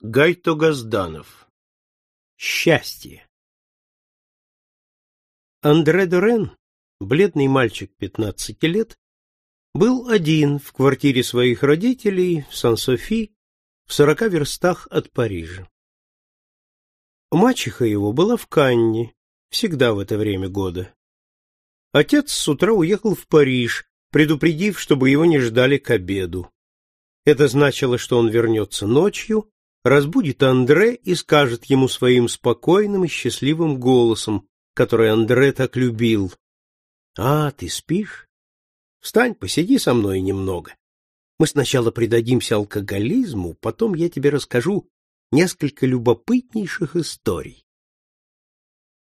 Гайто Газданов. Счастье. Андре Дорен, бледный мальчик 15 лет, был один в квартире своих родителей в Сан-Софи, в сорока верстах от Парижа. Мачеха его была в Канне, всегда в это время года. Отец с утра уехал в Париж, предупредив, чтобы его не ждали к обеду. Это значило, что он вернется ночью, разбудит Андре и скажет ему своим спокойным и счастливым голосом, который Андре так любил. «А, ты спишь? Встань, посиди со мной немного. Мы сначала предадимся алкоголизму, потом я тебе расскажу несколько любопытнейших историй».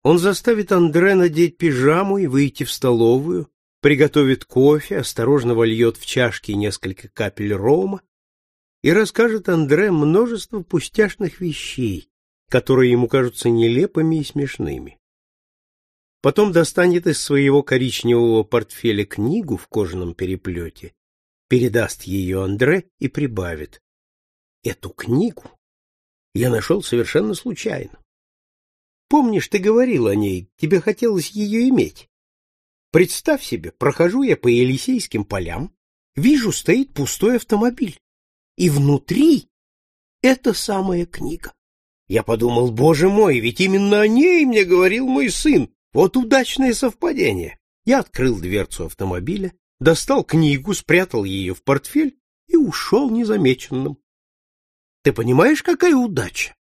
Он заставит Андре надеть пижаму и выйти в столовую, приготовит кофе, осторожно вольет в чашки несколько капель рома, и расскажет Андре множество пустяшных вещей, которые ему кажутся нелепыми и смешными. Потом достанет из своего коричневого портфеля книгу в кожаном переплете, передаст ее Андре и прибавит. Эту книгу я нашел совершенно случайно. Помнишь, ты говорил о ней, тебе хотелось ее иметь. Представь себе, прохожу я по Елисейским полям, вижу, стоит пустой автомобиль и внутри эта самая книга. Я подумал, боже мой, ведь именно о ней мне говорил мой сын. Вот удачное совпадение. Я открыл дверцу автомобиля, достал книгу, спрятал ее в портфель и ушел незамеченным. Ты понимаешь, какая удача?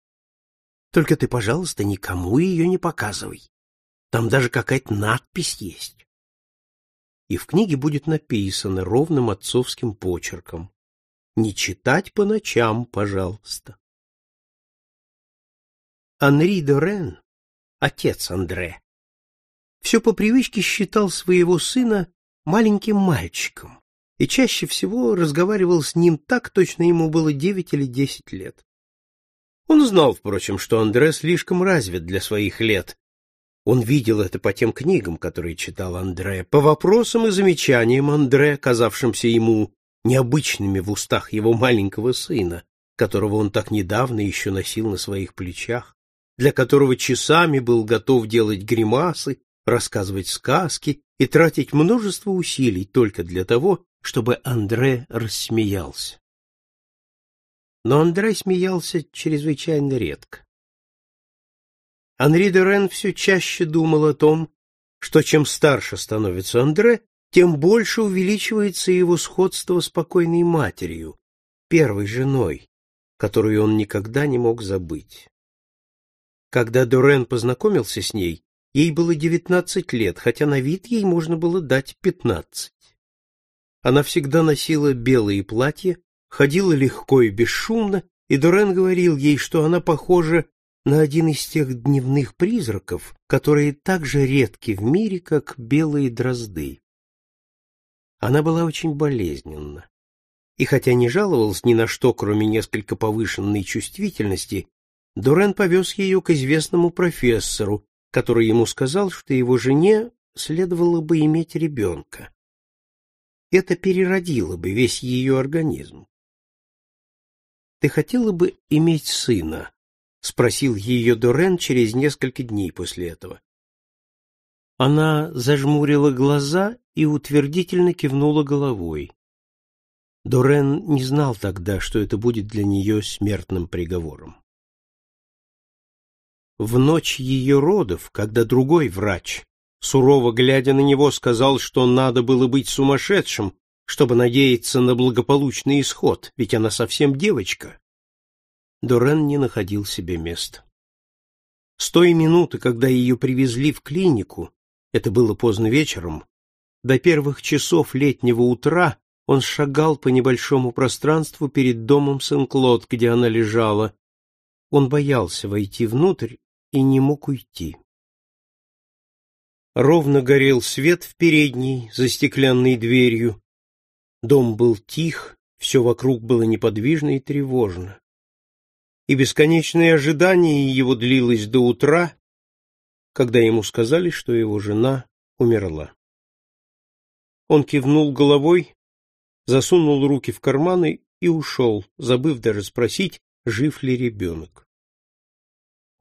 Только ты, пожалуйста, никому ее не показывай. Там даже какая-то надпись есть. И в книге будет написано ровным отцовским почерком. Не читать по ночам, пожалуйста. Анри Дорен, отец Андре, все по привычке считал своего сына маленьким мальчиком и чаще всего разговаривал с ним так, точно ему было девять или десять лет. Он знал, впрочем, что Андре слишком развит для своих лет. Он видел это по тем книгам, которые читал Андре, по вопросам и замечаниям Андре, казавшимся ему необычными в устах его маленького сына, которого он так недавно еще носил на своих плечах, для которого часами был готов делать гримасы, рассказывать сказки и тратить множество усилий только для того, чтобы Андре рассмеялся. Но Андре смеялся чрезвычайно редко. Анри де Рен все чаще думал о том, что чем старше становится Андре, тем больше увеличивается его сходство с покойной матерью, первой женой, которую он никогда не мог забыть. Когда Дорен познакомился с ней, ей было девятнадцать лет, хотя на вид ей можно было дать пятнадцать. Она всегда носила белые платья, ходила легко и бесшумно, и Дорен говорил ей, что она похожа на один из тех дневных призраков, которые так же редки в мире, как белые дрозды. Она была очень болезненна. И хотя не жаловалась ни на что, кроме несколько повышенной чувствительности, Дорен повез ее к известному профессору, который ему сказал, что его жене следовало бы иметь ребенка. Это переродило бы весь ее организм. «Ты хотела бы иметь сына?» — спросил ее Дорен через несколько дней после этого. Она зажмурила глаза и утвердительно кивнула головой. Дорен не знал тогда, что это будет для нее смертным приговором. В ночь ее родов, когда другой врач, сурово глядя на него, сказал, что надо было быть сумасшедшим, чтобы надеяться на благополучный исход, ведь она совсем девочка, Дорен не находил себе места. С той минуты, когда ее привезли в клинику, это было поздно вечером, до первых часов летнего утра он шагал по небольшому пространству перед домом Сен-Клод, где она лежала. Он боялся войти внутрь и не мог уйти. Ровно горел свет в передней, за стеклянной дверью. Дом был тих, все вокруг было неподвижно и тревожно. И бесконечное ожидание его длилось до утра, когда ему сказали, что его жена умерла. Он кивнул головой, засунул руки в карманы и ушел, забыв даже спросить, жив ли ребенок.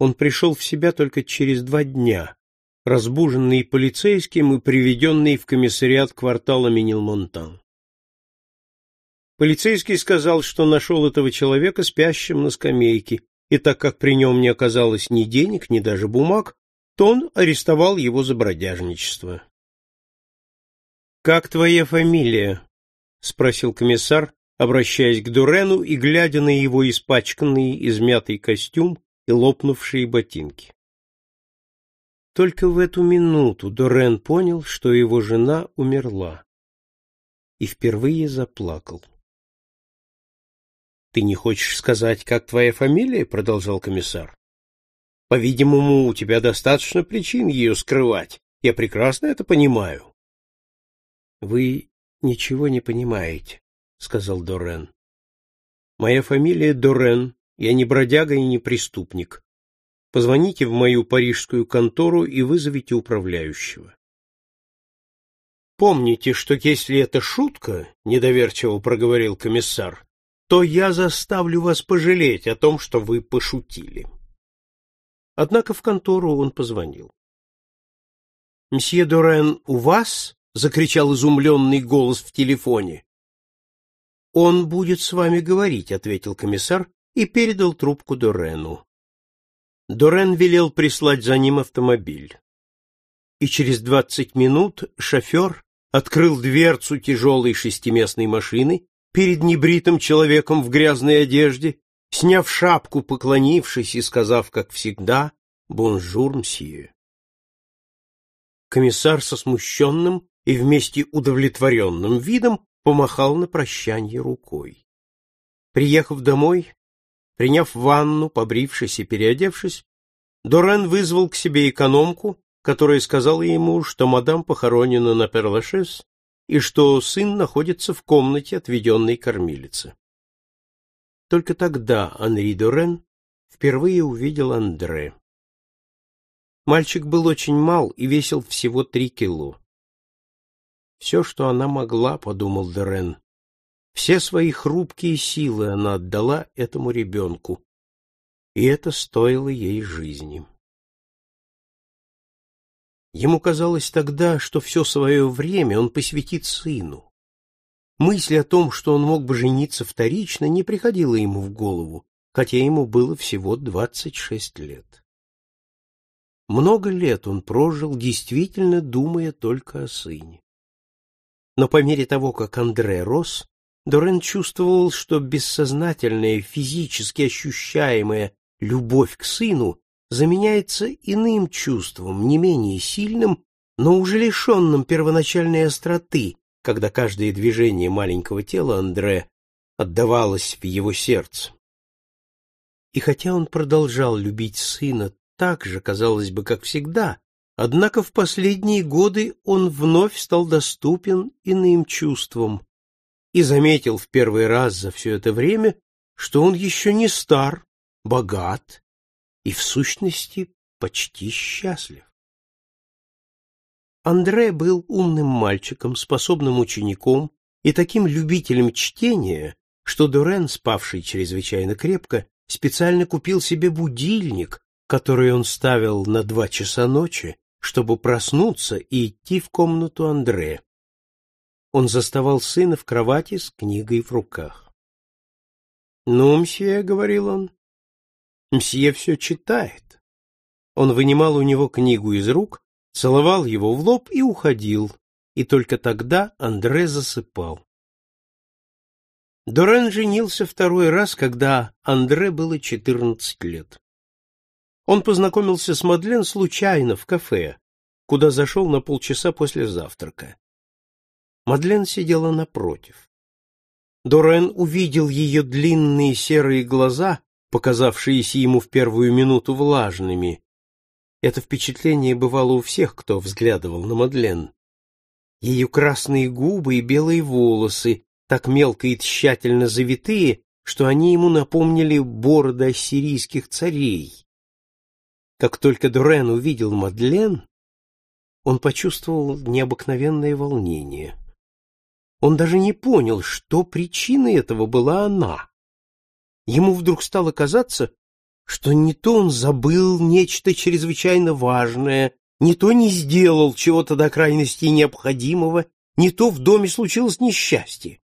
Он пришел в себя только через два дня, разбуженный полицейским и приведенный в комиссариат квартала Менилмонтан. Полицейский сказал, что нашел этого человека спящим на скамейке, и так как при нем не оказалось ни денег, ни даже бумаг, то он арестовал его за бродяжничество. «Как твоя фамилия?» — спросил комиссар, обращаясь к Дурену и глядя на его испачканный, измятый костюм и лопнувшие ботинки. Только в эту минуту Дорен понял, что его жена умерла, и впервые заплакал. Ты не хочешь сказать, как твоя фамилия, продолжал комиссар. По-видимому, у тебя достаточно причин ее скрывать. Я прекрасно это понимаю. Вы ничего не понимаете, сказал Дорен. Моя фамилия Дорен. Я не бродяга и не преступник. Позвоните в мою парижскую контору и вызовите управляющего. Помните, что если это шутка, недоверчиво проговорил комиссар, то я заставлю вас пожалеть о том, что вы пошутили. Однако в контору он позвонил. «Мсье Дорен у вас?» — закричал изумленный голос в телефоне. «Он будет с вами говорить», — ответил комиссар и передал трубку Дорену. Дорен велел прислать за ним автомобиль. И через двадцать минут шофер открыл дверцу тяжелой шестиместной машины перед небритым человеком в грязной одежде, сняв шапку, поклонившись и сказав, как всегда, «Bonjour, monsieur». Комиссар со смущенным и вместе удовлетворенным видом помахал на прощанье рукой. Приехав домой, приняв ванну, побрившись и переодевшись, Дорен вызвал к себе экономку, которая сказала ему, что мадам похоронена на Перлашес и что сын находится в комнате, отведенной кормилице. Только тогда Анри Дорен впервые увидел Андре. Мальчик был очень мал и весил всего три кило. Все, что она могла, подумал Дорен, все свои хрупкие силы она отдала этому ребенку, и это стоило ей жизни. Ему казалось тогда, что все свое время он посвятит сыну. Мысль о том, что он мог бы жениться вторично, не приходила ему в голову, хотя ему было всего двадцать шесть лет. Много лет он прожил, действительно думая только о сыне. Но по мере того, как Андре рос, Дорен чувствовал, что бессознательная, физически ощущаемая любовь к сыну заменяется иным чувством, не менее сильным, но уже лишенным первоначальной остроты, когда каждое движение маленького тела Андре отдавалось в его сердце. И хотя он продолжал любить сына так же, казалось бы, как всегда, однако в последние годы он вновь стал доступен иным чувствам и заметил в первый раз за все это время, что он еще не стар, богат и, в сущности, почти счастлив. Андре был умным мальчиком, способным учеником и таким любителем чтения, что Дорен, спавший чрезвычайно крепко, специально купил себе будильник, который он ставил на два часа ночи, чтобы проснуться и идти в комнату Андре. Он заставал сына в кровати с книгой в руках. «Ну, мсье», — говорил он, Мсье все читает. Он вынимал у него книгу из рук, целовал его в лоб и уходил, и только тогда Андре засыпал. Дорен женился второй раз, когда Андре было четырнадцать лет. Он познакомился с Мадлен случайно в кафе, куда зашел на полчаса после завтрака. Мадлен сидела напротив. Дорен увидел ее длинные серые глаза показавшиеся ему в первую минуту влажными. Это впечатление бывало у всех, кто взглядывал на Мадлен. Ее красные губы и белые волосы, так мелко и тщательно завитые, что они ему напомнили бороды ассирийских царей. Как только Дурен увидел Мадлен, он почувствовал необыкновенное волнение. Он даже не понял, что причиной этого была она. ему вдруг стало казаться, что не то он забыл нечто чрезвычайно важное, не то не сделал чего-то до крайности необходимого, не то в доме случилось несчастье.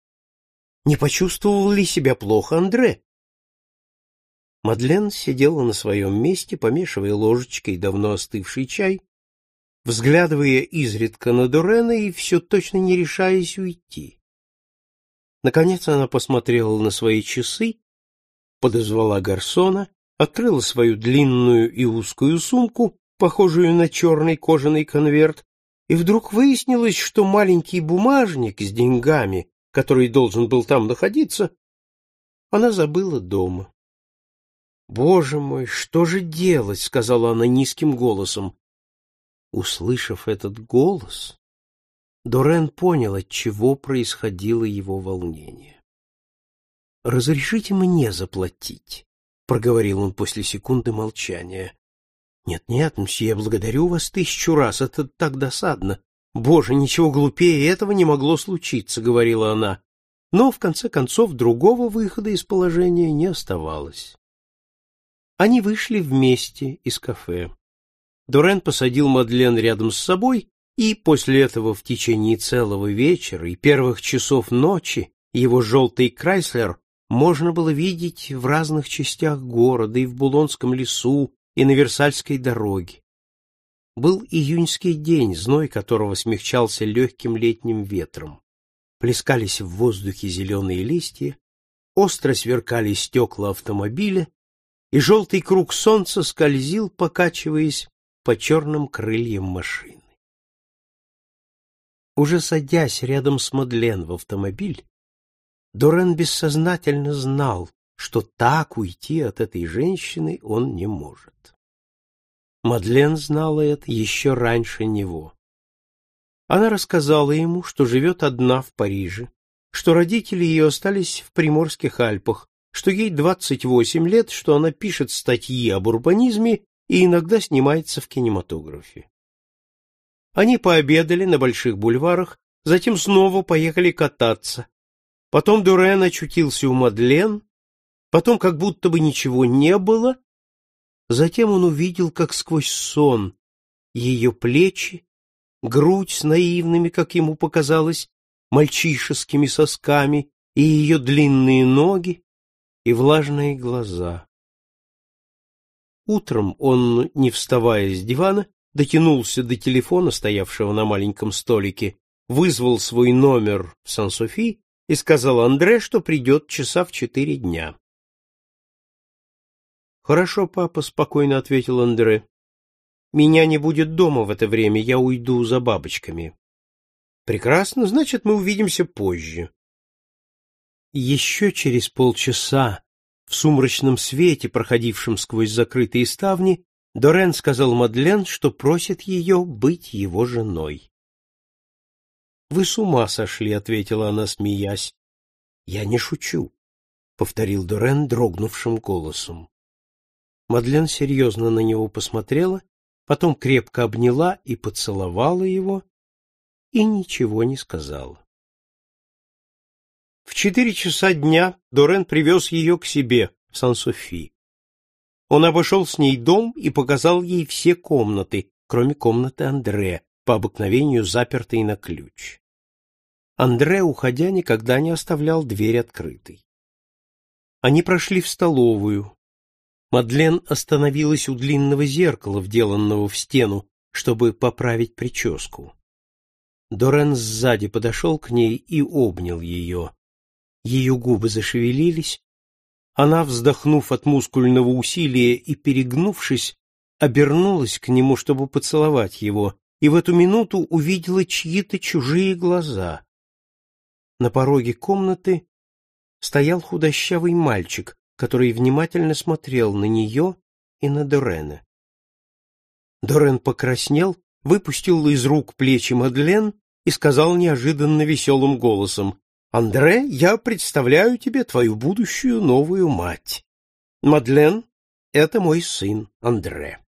Не почувствовал ли себя плохо Андре? Мадлен сидела на своем месте, помешивая ложечкой давно остывший чай, взглядывая изредка на Дорена и все точно не решаясь уйти. Наконец она посмотрела на свои часы, подозвала гарсона, открыла свою длинную и узкую сумку, похожую на черный кожаный конверт, и вдруг выяснилось, что маленький бумажник с деньгами, который должен был там находиться, она забыла дома. «Боже мой, что же делать?» — сказала она низким голосом. Услышав этот голос, Дорен понял, от чего происходило его волнение. «Разрешите мне заплатить?» — проговорил он после секунды молчания. «Нет-нет, мсье, я благодарю вас тысячу раз, это так досадно. Боже, ничего глупее этого не могло случиться», — говорила она. Но, в конце концов, другого выхода из положения не оставалось. Они вышли вместе из кафе. Дорен посадил Мадлен рядом с собой, и после этого в течение целого вечера и первых часов ночи его желтый Крайслер можно было видеть в разных частях города и в Булонском лесу, и на Версальской дороге. Был июньский день, зной которого смягчался легким летним ветром. Плескались в воздухе зеленые листья, остро сверкали стекла автомобиля, и желтый круг солнца скользил, покачиваясь по черным крыльям машины. Уже садясь рядом с Мадлен в автомобиль, Дорен бессознательно знал, что так уйти от этой женщины он не может. Мадлен знала это еще раньше него. Она рассказала ему, что живет одна в Париже, что родители ее остались в Приморских Альпах, что ей 28 лет, что она пишет статьи об урбанизме и иногда снимается в кинематографе. Они пообедали на больших бульварах, затем снова поехали кататься. Потом Дюрен очутился у Мадлен, потом как будто бы ничего не было, затем он увидел, как сквозь сон, ее плечи, грудь с наивными, как ему показалось, мальчишескими сосками и ее длинные ноги, и влажные глаза. Утром он, не вставая с дивана, дотянулся до телефона, стоявшего на маленьком столике, вызвал свой номер в Сан-Софи и сказал Андре, что придет часа в четыре дня. «Хорошо, папа», — спокойно ответил Андре. «Меня не будет дома в это время, я уйду за бабочками». «Прекрасно, значит, мы увидимся позже». Еще через полчаса, в сумрачном свете, проходившем сквозь закрытые ставни, Дорен сказал Мадлен, что просит ее быть его женой. «Вы с ума сошли», — ответила она, смеясь. «Я не шучу», — повторил Дорен дрогнувшим голосом. Мадлен серьезно на него посмотрела, потом крепко обняла и поцеловала его, и ничего не сказала. В четыре часа дня Дорен привез ее к себе в Сан-Софи. Он обошел с ней дом и показал ей все комнаты, кроме комнаты Андре, по обыкновению запертой на ключ. Андре, уходя, никогда не оставлял дверь открытой. Они прошли в столовую. Мадлен остановилась у длинного зеркала, вделанного в стену, чтобы поправить прическу. Дорен сзади подошел к ней и обнял ее. Ее губы зашевелились. Она, вздохнув от мускульного усилия и перегнувшись, обернулась к нему, чтобы поцеловать его, и в эту минуту увидела чьи-то чужие глаза. На пороге комнаты стоял худощавый мальчик, который внимательно смотрел на нее и на Дорена. Дорен покраснел, выпустил из рук плечи Мадлен и сказал неожиданно веселым голосом Андре, я представляю тебе твою будущую новую мать. Мадлен — это мой сын Андре. —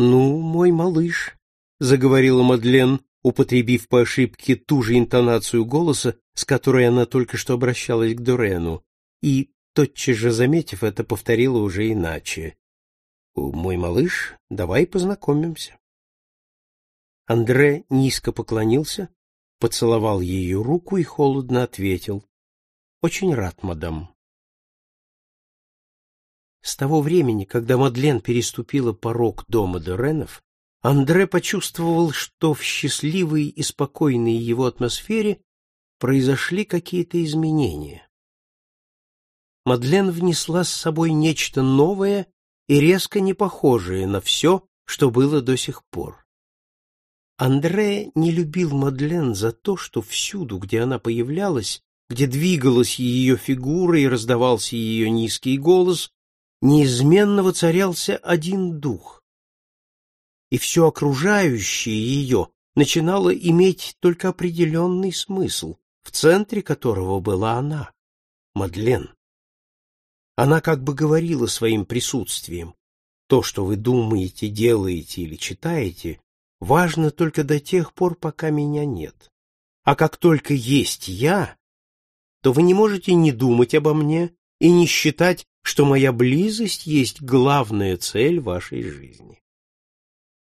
Ну, мой малыш, — заговорила Мадлен, употребив по ошибке ту же интонацию голоса, с которой она только что обращалась к Дорену, и тотчас же заметив это, повторила уже иначе. «Мой малыш, давай познакомимся». Андре низко поклонился, поцеловал ее руку и холодно ответил. «Очень рад, мадам». С того времени, когда Мадлен переступила порог дома Доренов, Андре почувствовал, что в счастливой и спокойной его атмосфере произошли какие-то изменения. Мадлен внесла с собой нечто новое и резко не похожее на все, что было до сих пор. Андре не любил Мадлен за то, что всюду, где она появлялась, где двигалась ее фигура и раздавался ее низкий голос, неизменно воцарялся один дух. И все окружающее ее начинало иметь только определенный смысл, в центре которого была она, Мадлен. Она как бы говорила своим присутствием, то, что вы думаете, делаете или читаете, важно только до тех пор, пока меня нет. А как только есть я, то вы не можете не думать обо мне и не считать, что моя близость есть главная цель вашей жизни.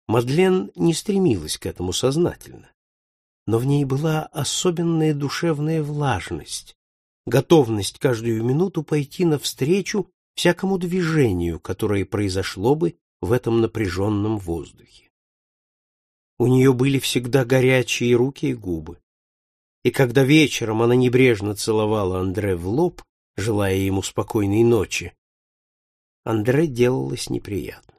Мадлен не стремилась к этому сознательно, но в ней была особенная душевная влажность, готовность каждую минуту пойти навстречу всякому движению, которое произошло бы в этом напряженном воздухе. У нее были всегда горячие руки и губы. И когда вечером она небрежно целовала Андре в лоб, желая ему спокойной ночи, Андре делалось неприятно.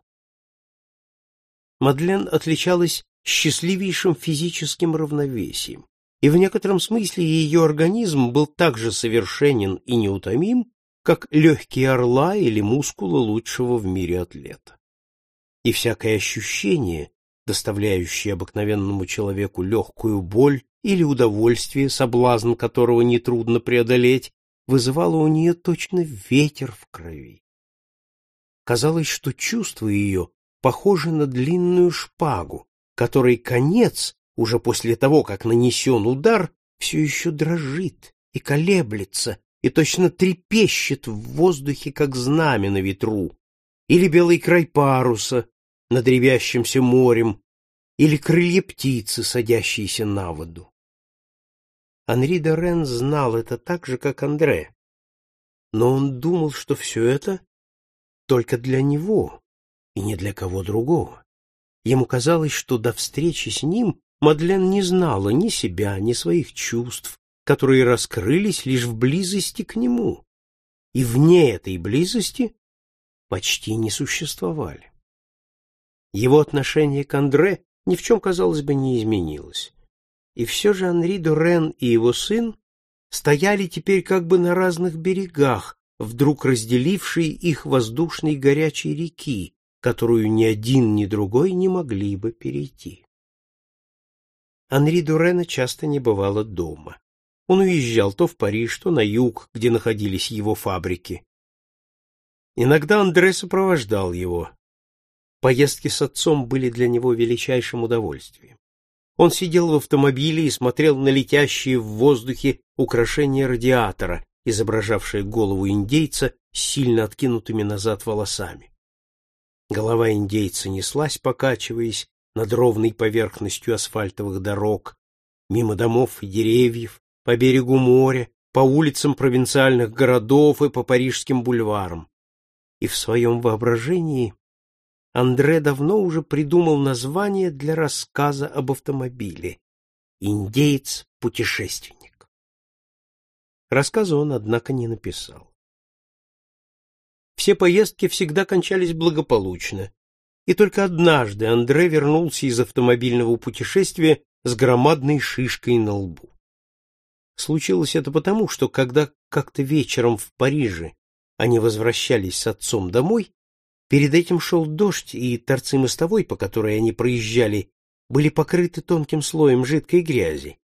Мадлен отличалась счастливейшим физическим равновесием, и в некотором смысле ее организм был так же совершенен и неутомим, как легкие орла или мускулы лучшего в мире атлета. И всякое ощущение, доставляющее обыкновенному человеку легкую боль или удовольствие, соблазн которого нетрудно преодолеть, вызывало у нее точно ветер в крови. Казалось, что чувства ее похожи на длинную шпагу, которой конец, уже после того, как нанесен удар, все еще дрожит и колеблется, и точно трепещет в воздухе, как знамя на ветру, или белый край паруса над ревящимся морем, или крылья птицы, садящиеся на воду. Анри де Рен знал это так же, как Андре, но он думал, что все это только для него и не для кого другого. Ему казалось, что до встречи с ним Мадлен не знала ни себя, ни своих чувств, которые раскрылись лишь в близости к нему, и вне этой близости почти не существовали. Его отношение к Андре ни в чем, казалось бы, не изменилось. И все же Анри Дорен и его сын стояли теперь как бы на разных берегах, вдруг разделившей их воздушной горячей реки, которую ни один, ни другой не могли бы перейти. Анри Дурена часто не бывало дома. Он уезжал то в Париж, то на юг, где находились его фабрики. Иногда Андре сопровождал его. Поездки с отцом были для него величайшим удовольствием. Он сидел в автомобиле и смотрел на летящие в воздухе украшения радиатора, изображавшее голову индейца с сильно откинутыми назад волосами. Голова индейца неслась, покачиваясь над ровной поверхностью асфальтовых дорог, мимо домов и деревьев, по берегу моря, по улицам провинциальных городов и по парижским бульварам. И в своем воображении Андре давно уже придумал название для рассказа об автомобиле «Индеец-путешественник». Рассказа он, однако, не написал. Все поездки всегда кончались благополучно, и только однажды Андре вернулся из автомобильного путешествия с громадной шишкой на лбу. Случилось это потому, что когда как-то вечером в Париже они возвращались с отцом домой, перед этим шел дождь, и торцы мостовой, по которой они проезжали, были покрыты тонким слоем жидкой грязи,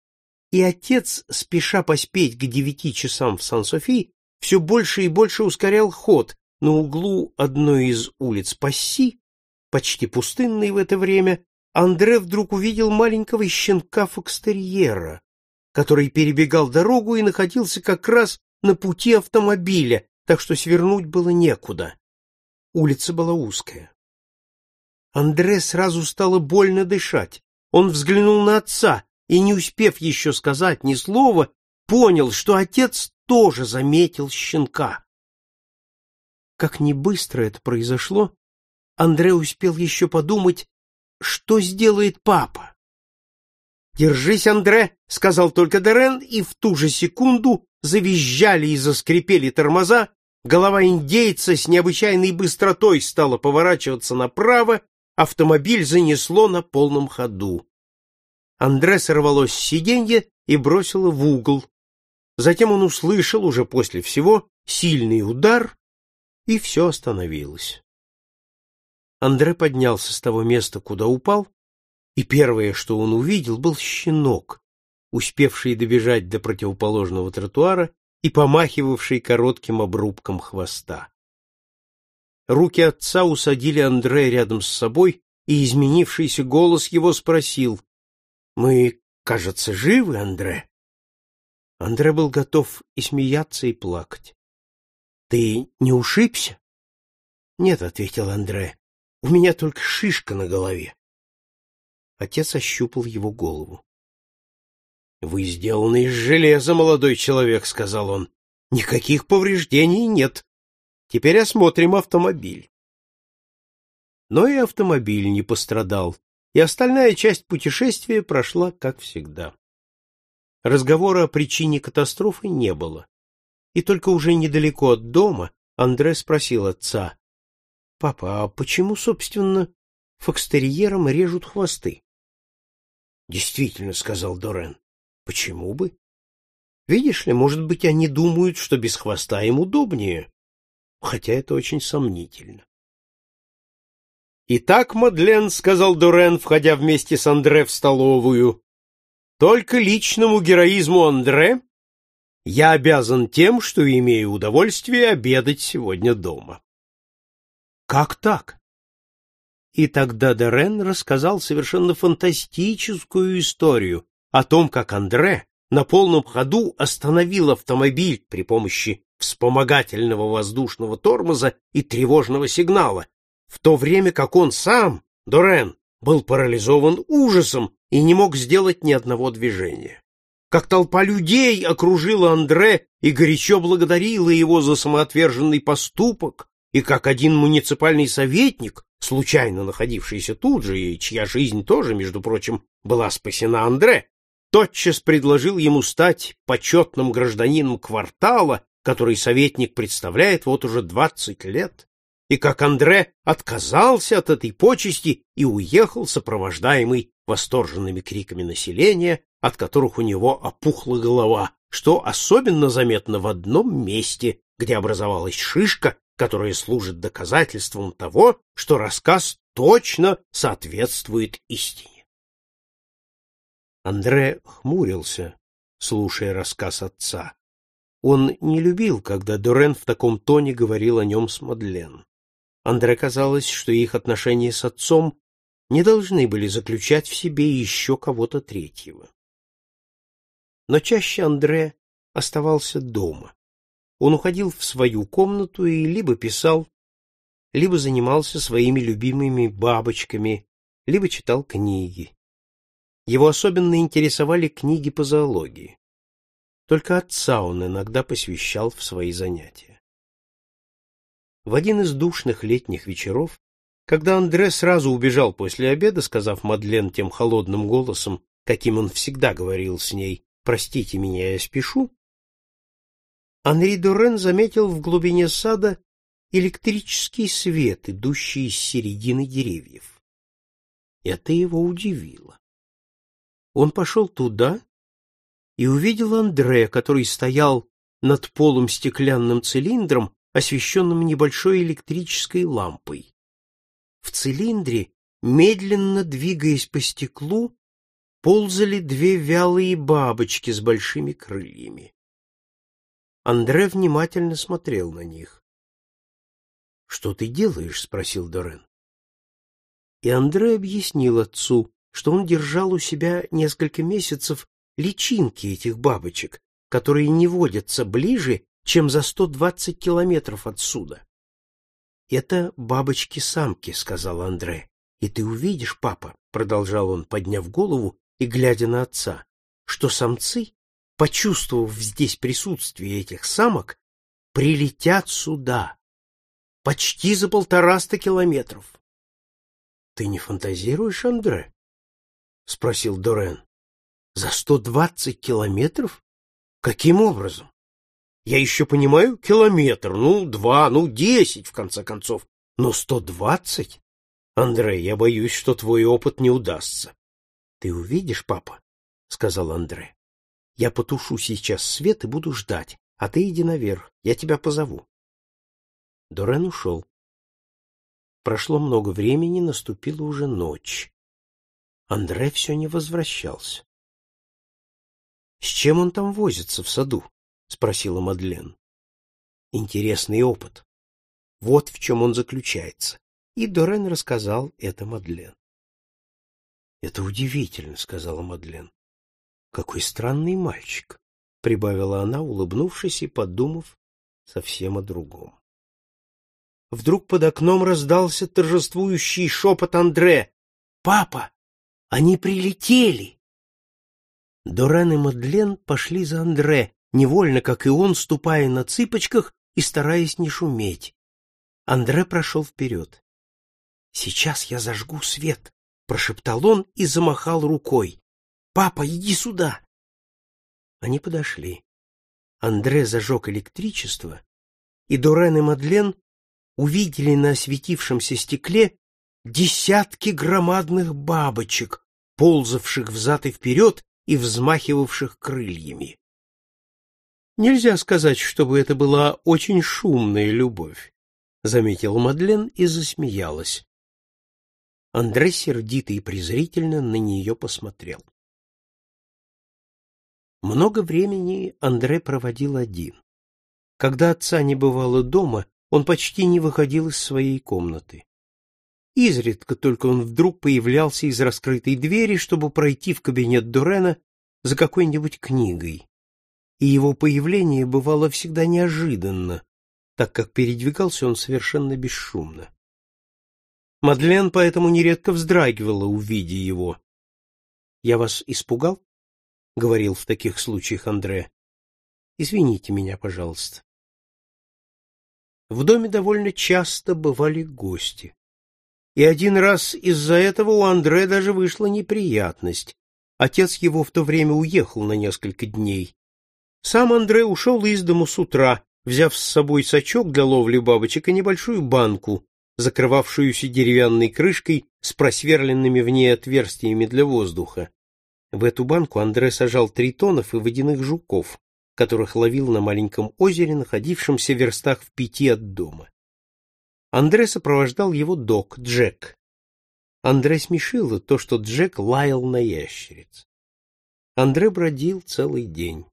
и отец, спеша поспеть к девяти часам в Сан-Софи, все больше и больше ускорял ход на углу одной из улиц Пасси, почти пустынной в это время, Андре вдруг увидел маленького щенка фокстерьера, который перебегал дорогу и находился как раз на пути автомобиля, так что свернуть было некуда. Улица была узкая. Андре сразу стало больно дышать. Он взглянул на отца и, не успев еще сказать ни слова, понял, что отец тоже заметил щенка. Как не быстро это произошло, Андре успел еще подумать, что сделает папа. «Держись, Андре!» — сказал только Дерен, и в ту же секунду завизжали и заскрипели тормоза, голова индейца с необычайной быстротой стала поворачиваться направо, автомобиль занесло на полном ходу. Андре сорвалось с сиденья и бросило в угол. Затем он услышал, уже после всего, сильный удар, и все остановилось. Андре поднялся с того места, куда упал, и первое, что он увидел, был щенок, успевший добежать до противоположного тротуара и помахивавший коротким обрубком хвоста. Руки отца усадили Андре рядом с собой, и изменившийся голос его спросил, «Мы, кажется, живы, Андре?» Андре был готов и смеяться, и плакать. «Ты не ушибся?» «Нет», — ответил Андре, — «у меня только шишка на голове». Отец ощупал его голову. «Вы сделаны из железа, молодой человек», — сказал он. «Никаких повреждений нет. Теперь осмотрим автомобиль». Но и автомобиль не пострадал, и остальная часть путешествия прошла как всегда. Разговора о причине катастрофы не было. И только уже недалеко от дома Андре спросил отца, «Папа, а почему, собственно, фокстерьерам режут хвосты?» Действительно, сказал Дорен. Почему бы? Видишь ли, может быть, они думают, что без хвоста им удобнее. Хотя это очень сомнительно. Итак, Мадлен, сказал Дорен, входя вместе с Андре в столовую, только личному героизму Андре я обязан тем, что имею удовольствие обедать сегодня дома. Как так? И тогда Дерен рассказал совершенно фантастическую историю о том, как Андре на полном ходу остановил автомобиль при помощи вспомогательного воздушного тормоза и тревожного сигнала, в то время как он сам, Дорен, был парализован ужасом и не мог сделать ни одного движения. Как толпа людей окружила Андре и горячо благодарила его за самоотверженный поступок, и как один муниципальный советник, случайно находившийся тут же и чья жизнь тоже, между прочим, была спасена Андре, тотчас предложил ему стать почетным гражданином квартала, который советник представляет вот уже двадцать лет, и как Андре отказался от этой почести и уехал, сопровождаемый восторженными криками населения, от которых у него опухла голова, что особенно заметно в одном месте, где образовалась шишка, которое служит доказательством того, что рассказ точно соответствует истине. Андре хмурился, слушая рассказ отца. Он не любил, когда Дорен в таком тоне говорил о нем с Мадлен. Андре казалось, что их отношения с отцом не должны были заключать в себе еще кого-то третьего. Но чаще Андре оставался дома он уходил в свою комнату и либо писал, либо занимался своими любимыми бабочками, либо читал книги. Его особенно интересовали книги по зоологии. Только отца он иногда посвящал в свои занятия. В один из душных летних вечеров, когда Андре сразу убежал после обеда, сказав Мадлен тем холодным голосом, каким он всегда говорил с ней, «Простите меня, я спешу», Анри Дорен заметил в глубине сада электрический свет, идущий из середины деревьев. Это его удивило. Он пошел туда и увидел Андре, который стоял над полым стеклянным цилиндром, освещенным небольшой электрической лампой. В цилиндре, медленно двигаясь по стеклу, ползали две вялые бабочки с большими крыльями. Андре внимательно смотрел на них. — Что ты делаешь? — спросил Дорен. И Андре объяснил отцу, что он держал у себя несколько месяцев личинки этих бабочек, которые не водятся ближе чем за сто двадцать километров отсюда. Это бабочки-самки, сказал Андре. И ты увидишь, папа, продолжал он, подняв голову и глядя на отца, что самцы, почувствовав здесь присутствие этих самок, прилетят сюда, почти за полтораста километров. Ты не фантазируешь, Андре? Спросил Дорен. За сто двадцать километров? Каким образом? Я еще понимаю километр, ну, два, ну, десять, в конце концов. Но сто двадцать? Андрей, я боюсь, что твой опыт не удастся. Ты увидишь, папа, сказал Андре. Я потушу сейчас свет и буду ждать, а ты иди наверх, я тебя позову. Дорен ушел. Прошло много времени, наступила уже ночь. Андре все не возвращался. С чем он там возится в саду? спросила Мадлен. Интересный опыт. Вот в чем он заключается. И Дорен рассказал это Мадлен. Это удивительно, сказала Мадлен. Какой странный мальчик, прибавила она, улыбнувшись и подумав совсем о другом. Вдруг под окном раздался торжествующий шепот Андре. «Папа, они прилетели!» Доран и Мадлен пошли за Андре, невольно, как и он, ступая на цыпочках и стараясь не шуметь. Андре прошел вперед. «Сейчас я зажгу свет», — прошептал он и замахал рукой. «Папа, иди сюда!» Они подошли. Андре зажег электричество, и Дорен и Мадлен увидели на осветившемся стекле десятки громадных бабочек, ползавших взад и вперед и взмахивавших крыльями. Нельзя сказать, чтобы это была очень шумная любовь, заметила Мадлен и засмеялась. Андрей сердито и презрительно на нее посмотрел. Много времени Андрей проводил один. Когда отца не бывало дома, он почти не выходил из своей комнаты. Изредка только он вдруг появлялся из раскрытой двери, чтобы пройти в кабинет Дурена за какой-нибудь книгой и его появление бывало всегда неожиданно, так как передвигался он совершенно бесшумно. Мадлен поэтому нередко вздрагивала, увидя его. «Я вас испугал?» — говорил в таких случаях Андре. «Извините меня, пожалуйста». В доме довольно часто бывали гости. И один раз из-за этого у Андре даже вышла неприятность. Отец его в то время уехал на несколько дней, сам Андре ушел из дому с утра, взяв с собой сачок для ловли бабочек и небольшую банку, закрывавшуюся деревянной крышкой с просверленными в ней отверстиями для воздуха. В эту банку Андре сажал тритонов и водяных жуков, которых ловил на маленьком озере, находившемся в верстах в пяти от дома. Андре сопровождал его док, Джек. Андре смешило то, что Джек лаял на ящериц. Андре бродил целый день.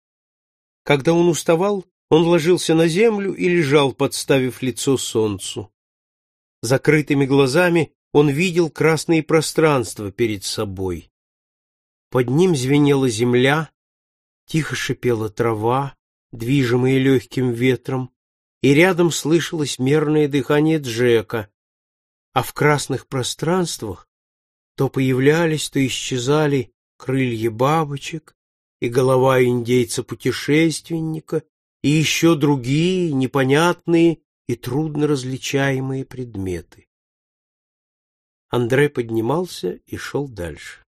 Когда он уставал, он ложился на землю и лежал, подставив лицо солнцу. Закрытыми глазами он видел красные пространства перед собой. Под ним звенела земля, тихо шипела трава, движимая легким ветром, и рядом слышалось мерное дыхание Джека, а в красных пространствах то появлялись, то исчезали крылья бабочек, и голова индейца-путешественника, и еще другие непонятные и трудно различаемые предметы. Андре поднимался и шел дальше.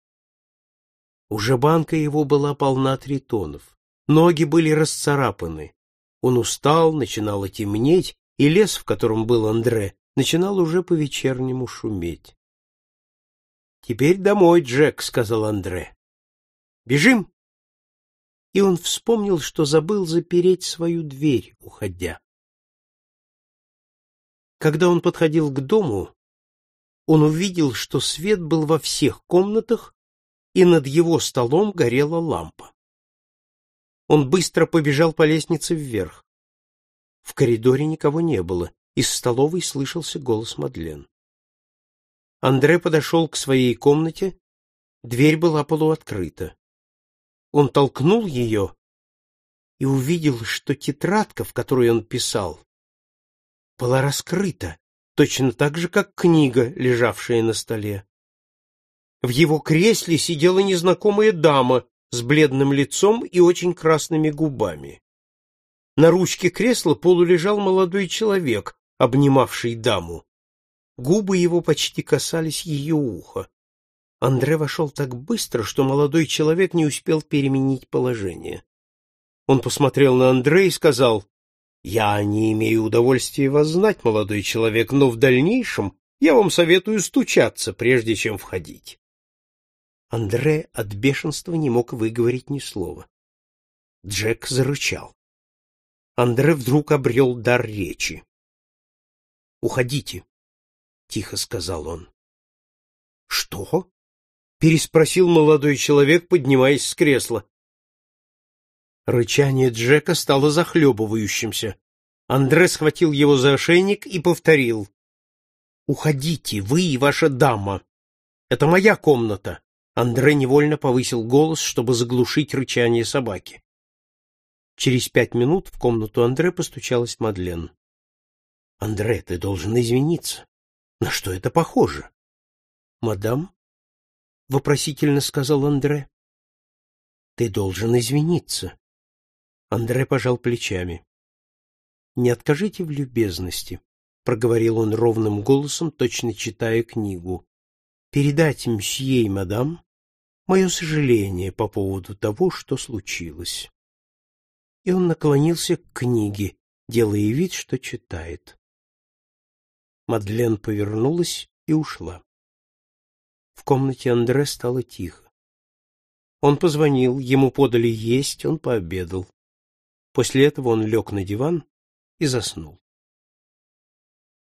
Уже банка его была полна тритонов, ноги были расцарапаны. Он устал, начинало темнеть, и лес, в котором был Андре, начинал уже по-вечернему шуметь. «Теперь домой, Джек», — сказал Андре. «Бежим!» и он вспомнил, что забыл запереть свою дверь, уходя. Когда он подходил к дому, он увидел, что свет был во всех комнатах, и над его столом горела лампа. Он быстро побежал по лестнице вверх. В коридоре никого не было, из столовой слышался голос Мадлен. Андре подошел к своей комнате, дверь была полуоткрыта. Он толкнул ее и увидел, что тетрадка, в которой он писал, была раскрыта, точно так же, как книга, лежавшая на столе. В его кресле сидела незнакомая дама с бледным лицом и очень красными губами. На ручке кресла полулежал молодой человек, обнимавший даму. Губы его почти касались ее уха. Андре вошел так быстро, что молодой человек не успел переменить положение. Он посмотрел на Андре и сказал, «Я не имею удовольствия вас знать, молодой человек, но в дальнейшем я вам советую стучаться, прежде чем входить». Андре от бешенства не мог выговорить ни слова. Джек зарычал. Андре вдруг обрел дар речи. «Уходите», — тихо сказал он. «Что?» — переспросил молодой человек, поднимаясь с кресла. Рычание Джека стало захлебывающимся. Андре схватил его за ошейник и повторил. «Уходите, вы и ваша дама. Это моя комната». Андре невольно повысил голос, чтобы заглушить рычание собаки. Через пять минут в комнату Андре постучалась Мадлен. «Андре, ты должен извиниться. На что это похоже?» «Мадам?» — вопросительно сказал Андре. «Ты должен извиниться. Андре пожал плечами. Не откажите в любезности, проговорил он ровным голосом, точно читая книгу. Передать мсье и мадам мое сожаление по поводу того, что случилось. И он наклонился к книге, делая вид, что читает. Мадлен повернулась и ушла. В комнате Андре стало тихо. Он позвонил, ему подали есть, он пообедал. После этого он лег на диван и заснул.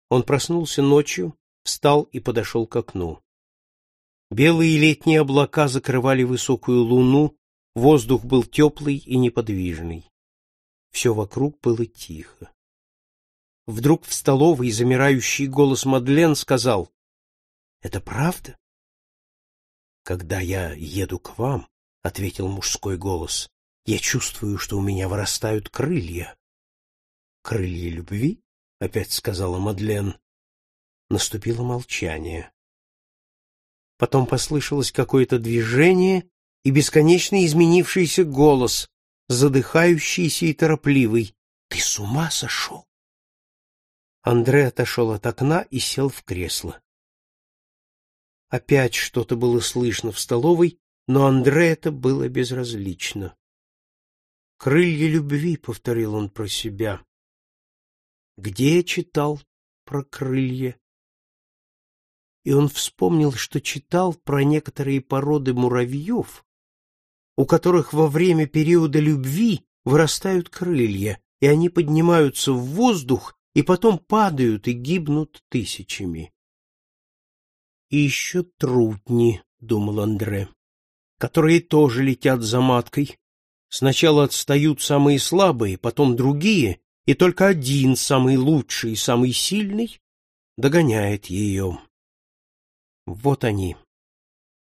Он проснулся ночью, встал и подошел к окну. Белые летние облака закрывали высокую луну, воздух был теплый и неподвижный. Все вокруг было тихо. Вдруг в столовой замирающий голос Мадлен сказал, «Это правда?» «Когда я еду к вам», — ответил мужской голос, я чувствую, что у меня вырастают крылья. Крылья любви? опять сказала Мадлен. Наступило молчание. Потом послышалось какое-то движение и бесконечно изменившийся голос, задыхающийся и торопливый. Ты с ума сошел? Андре отошел от окна и сел в кресло. Опять что-то было слышно в столовой, но Андре это было безразлично. Крылья любви, повторил он про себя. Где я читал про крылья? И он вспомнил, что читал про некоторые породы муравьев, у которых во время периода любви вырастают крылья, и они поднимаются в воздух и потом падают и гибнут тысячами. И еще трутни, думал Андре, которые тоже летят за маткой, Сначала отстают самые слабые, потом другие, и только один, самый лучший и самый сильный, догоняет ее. Вот они,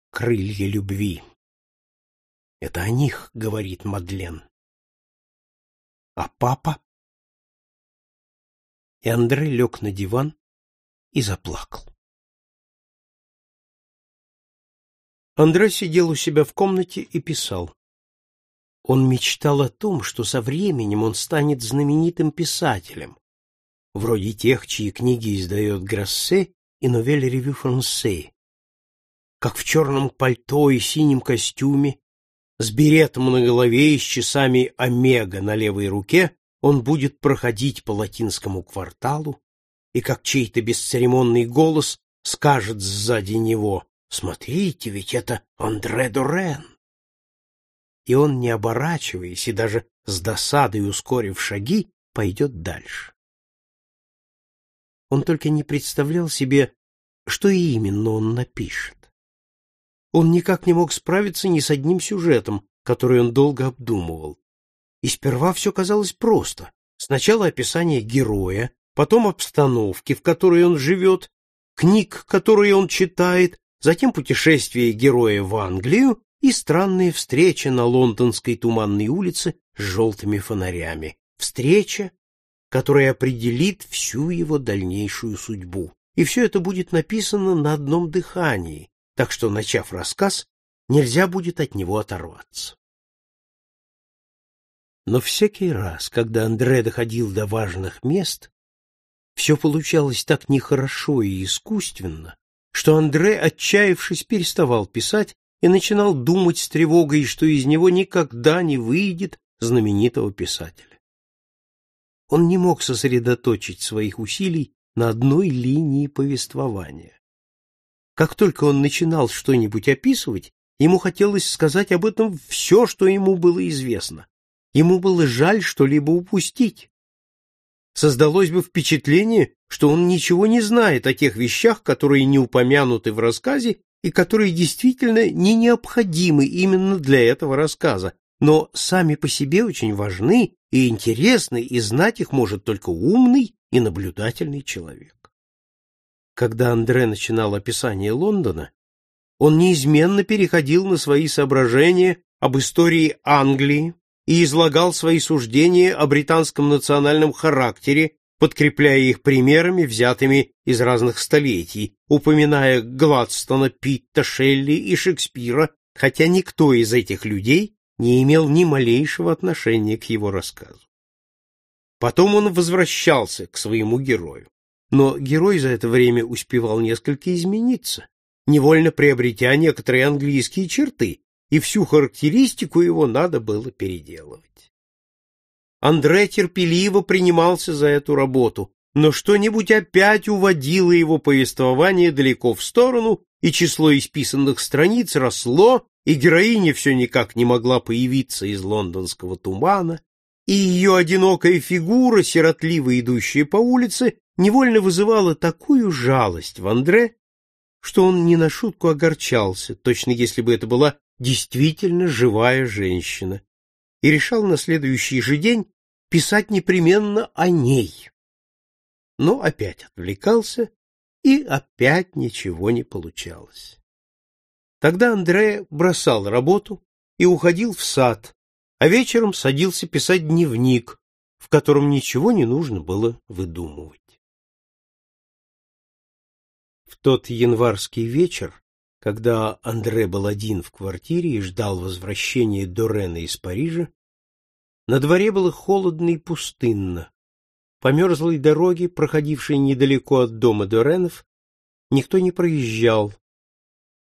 крылья любви. Это о них, говорит Мадлен. А папа? И Андрей лег на диван и заплакал. Андрей сидел у себя в комнате и писал. Он мечтал о том, что со временем он станет знаменитым писателем, вроде тех, чьи книги издает Грассе и Новель Ревю Франсе, как в черном пальто и синем костюме, с беретом на голове и с часами омега на левой руке он будет проходить по латинскому кварталу, и как чей-то бесцеремонный голос скажет сзади него «Смотрите, ведь это Андре Дорен!» и он, не оборачиваясь и даже с досадой ускорив шаги, пойдет дальше. Он только не представлял себе, что именно он напишет. Он никак не мог справиться ни с одним сюжетом, который он долго обдумывал. И сперва все казалось просто. Сначала описание героя, потом обстановки, в которой он живет, книг, которые он читает, затем путешествие героя в Англию и странная встреча на лондонской туманной улице с желтыми фонарями. Встреча, которая определит всю его дальнейшую судьбу. И все это будет написано на одном дыхании, так что, начав рассказ, нельзя будет от него оторваться. Но всякий раз, когда Андре доходил до важных мест, все получалось так нехорошо и искусственно, что Андре, отчаявшись, переставал писать и начинал думать с тревогой, что из него никогда не выйдет знаменитого писателя. Он не мог сосредоточить своих усилий на одной линии повествования. Как только он начинал что-нибудь описывать, ему хотелось сказать об этом все, что ему было известно. Ему было жаль что-либо упустить. Создалось бы впечатление, что он ничего не знает о тех вещах, которые не упомянуты в рассказе и которые действительно не необходимы именно для этого рассказа, но сами по себе очень важны и интересны, и знать их может только умный и наблюдательный человек. Когда Андре начинал описание Лондона, он неизменно переходил на свои соображения об истории Англии, и излагал свои суждения о британском национальном характере, подкрепляя их примерами, взятыми из разных столетий, упоминая Гладстона, Питта, Шелли и Шекспира, хотя никто из этих людей не имел ни малейшего отношения к его рассказу. Потом он возвращался к своему герою. Но герой за это время успевал несколько измениться, невольно приобретя некоторые английские черты, и всю характеристику его надо было переделывать. Андре терпеливо принимался за эту работу, но что-нибудь опять уводило его повествование далеко в сторону, и число исписанных страниц росло, и героиня все никак не могла появиться из лондонского тумана, и ее одинокая фигура, сиротливо идущая по улице, невольно вызывала такую жалость в Андре, что он не на шутку огорчался, точно если бы это была действительно живая женщина, и решал на следующий же день писать непременно о ней. Но опять отвлекался, и опять ничего не получалось. Тогда Андре бросал работу и уходил в сад, а вечером садился писать дневник, в котором ничего не нужно было выдумывать. В тот январский вечер когда Андре был один в квартире и ждал возвращения Дорена из Парижа, на дворе было холодно и пустынно. По мерзлой дороге, проходившей недалеко от дома Доренов, никто не проезжал.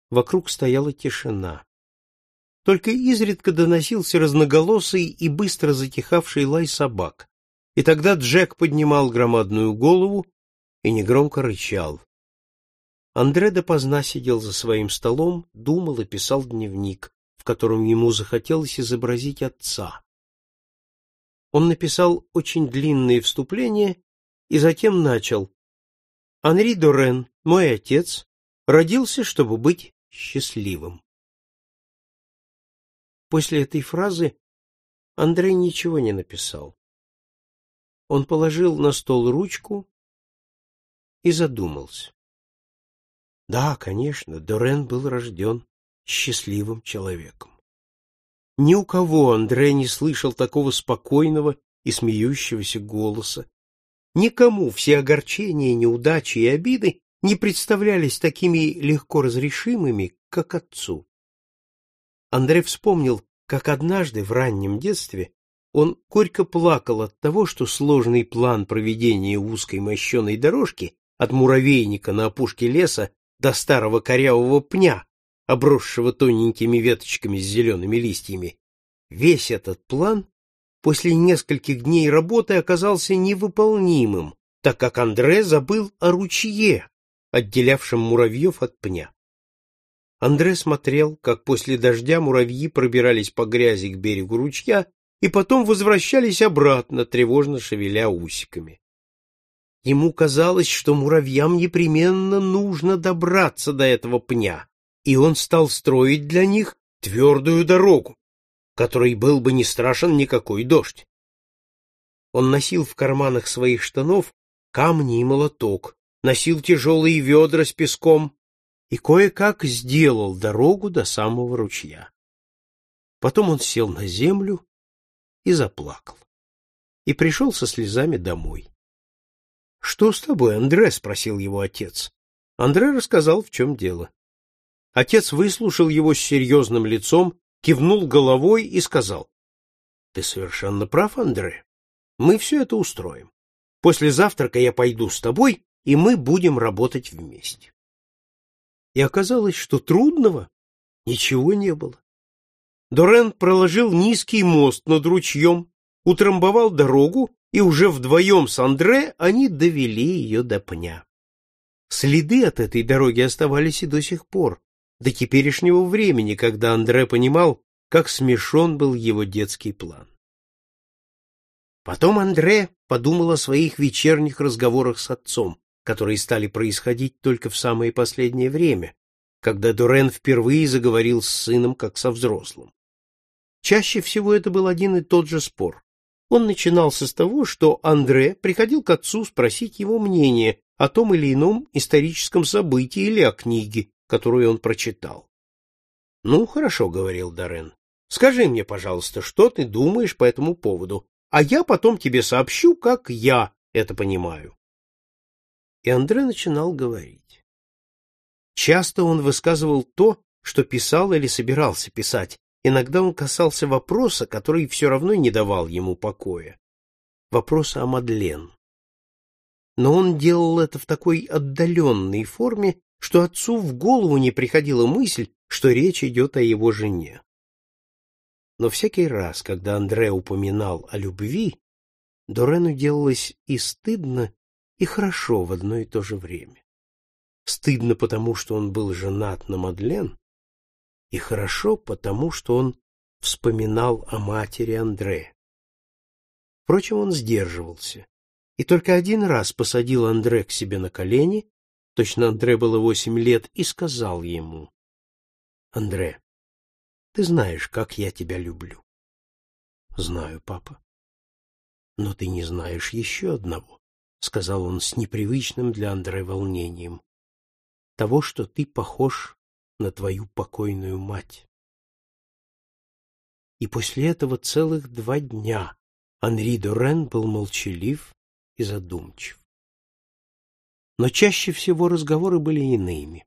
Вокруг стояла тишина. Только изредка доносился разноголосый и быстро затихавший лай собак, и тогда Джек поднимал громадную голову и негромко рычал. Андре допоздна сидел за своим столом, думал и писал дневник, в котором ему захотелось изобразить отца. Он написал очень длинное вступление и затем начал. Анри Дорен, мой отец, родился, чтобы быть счастливым. После этой фразы Андрей ничего не написал. Он положил на стол ручку и задумался. Да, конечно, Дорен был рожден счастливым человеком. Ни у кого Андре не слышал такого спокойного и смеющегося голоса. Никому все огорчения, неудачи и обиды не представлялись такими легко разрешимыми, как отцу. Андрей вспомнил, как однажды в раннем детстве он горько плакал от того, что сложный план проведения узкой мощеной дорожки от муравейника на опушке леса до старого корявого пня, обросшего тоненькими веточками с зелеными листьями. Весь этот план после нескольких дней работы оказался невыполнимым, так как Андре забыл о ручье, отделявшем муравьев от пня. Андре смотрел, как после дождя муравьи пробирались по грязи к берегу ручья и потом возвращались обратно, тревожно шевеля усиками. Ему казалось, что муравьям непременно нужно добраться до этого пня, и он стал строить для них твердую дорогу, которой был бы не страшен никакой дождь. Он носил в карманах своих штанов камни и молоток, носил тяжелые ведра с песком и кое-как сделал дорогу до самого ручья. Потом он сел на землю и заплакал. И пришел со слезами домой. — Что с тобой, Андре? — спросил его отец. Андре рассказал, в чем дело. Отец выслушал его с серьезным лицом, кивнул головой и сказал. — Ты совершенно прав, Андре. Мы все это устроим. После завтрака я пойду с тобой, и мы будем работать вместе. И оказалось, что трудного ничего не было. Дорен проложил низкий мост над ручьем, утрамбовал дорогу, и уже вдвоем с Андре они довели ее до пня. Следы от этой дороги оставались и до сих пор, до теперешнего времени, когда Андре понимал, как смешон был его детский план. Потом Андре подумал о своих вечерних разговорах с отцом, которые стали происходить только в самое последнее время, когда Дорен впервые заговорил с сыном как со взрослым. Чаще всего это был один и тот же спор. Он начинался с того, что Андре приходил к отцу спросить его мнение о том или ином историческом событии или о книге, которую он прочитал. «Ну, хорошо», — говорил Дорен. «Скажи мне, пожалуйста, что ты думаешь по этому поводу, а я потом тебе сообщу, как я это понимаю. И Андре начинал говорить. Часто он высказывал то, что писал или собирался писать. Иногда он касался вопроса, который все равно не давал ему покоя. Вопроса о Мадлен. Но он делал это в такой отдаленной форме, что отцу в голову не приходила мысль, что речь идет о его жене. Но всякий раз, когда Андре упоминал о любви, Дорену делалось и стыдно, и хорошо в одно и то же время. Стыдно потому, что он был женат на Мадлен, и хорошо потому, что он вспоминал о матери Андре. Впрочем, он сдерживался, и только один раз посадил Андре к себе на колени, точно Андре было восемь лет, и сказал ему, «Андре, ты знаешь, как я тебя люблю. Знаю, папа. Но ты не знаешь еще одного, сказал он с непривычным для Андре волнением. Того, что ты похож на твою покойную мать. И после этого целых два дня Анри Дорен был молчалив и задумчив. Но чаще всего разговоры были иными.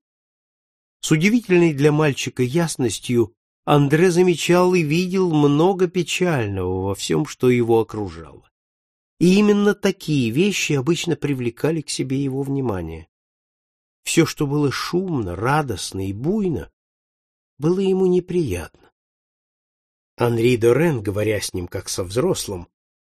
С удивительной для мальчика ясностью Андре замечал и видел много печального во всем, что его окружало. И именно такие вещи обычно привлекали к себе его внимание. Все, что было шумно, радостно и буйно, было ему неприятно. Анри Дорен, говоря с ним как со взрослым,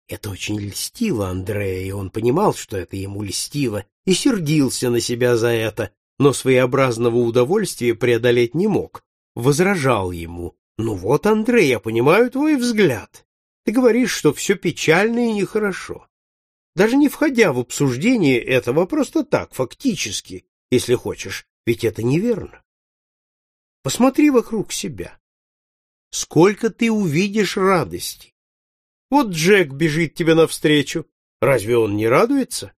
это очень льстило Андрея, и он понимал, что это ему льстило, и сердился на себя за это, но своеобразного удовольствия преодолеть не мог, возражал ему. «Ну вот, Андрей, я понимаю твой взгляд. Ты говоришь, что все печально и нехорошо. Даже не входя в обсуждение этого, просто так, фактически, если хочешь, ведь это неверно. Посмотри вокруг себя. Сколько ты увидишь радости. Вот Джек бежит тебе навстречу. Разве он не радуется?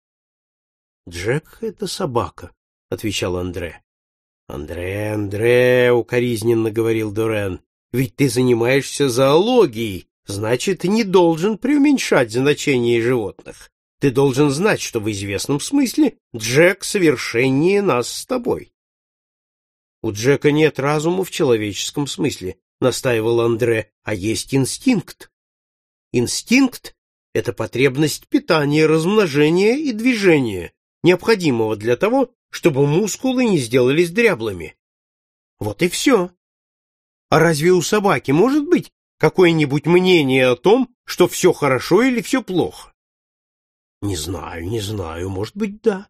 Джек — это собака, — отвечал Андре. Андре, Андре, укоризненно говорил Дорен, ведь ты занимаешься зоологией, значит, не должен преуменьшать значение животных. Ты должен знать, что в известном смысле Джек совершеннее нас с тобой. У Джека нет разума в человеческом смысле, настаивал Андре, а есть инстинкт. Инстинкт — это потребность питания, размножения и движения, необходимого для того, чтобы мускулы не сделались дряблыми. Вот и все. А разве у собаки может быть какое-нибудь мнение о том, что все хорошо или все плохо? Не знаю, не знаю, может быть, да.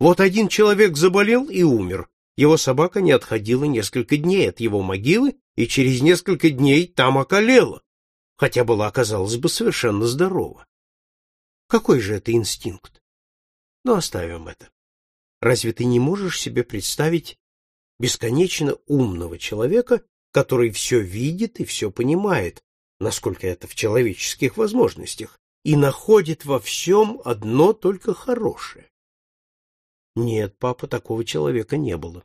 Вот один человек заболел и умер. Его собака не отходила несколько дней от его могилы и через несколько дней там околела, хотя была, казалось бы, совершенно здорова. Какой же это инстинкт? Но ну, оставим это. Разве ты не можешь себе представить бесконечно умного человека, который все видит и все понимает, насколько это в человеческих возможностях, и находит во всем одно только хорошее? Нет, папа, такого человека не было.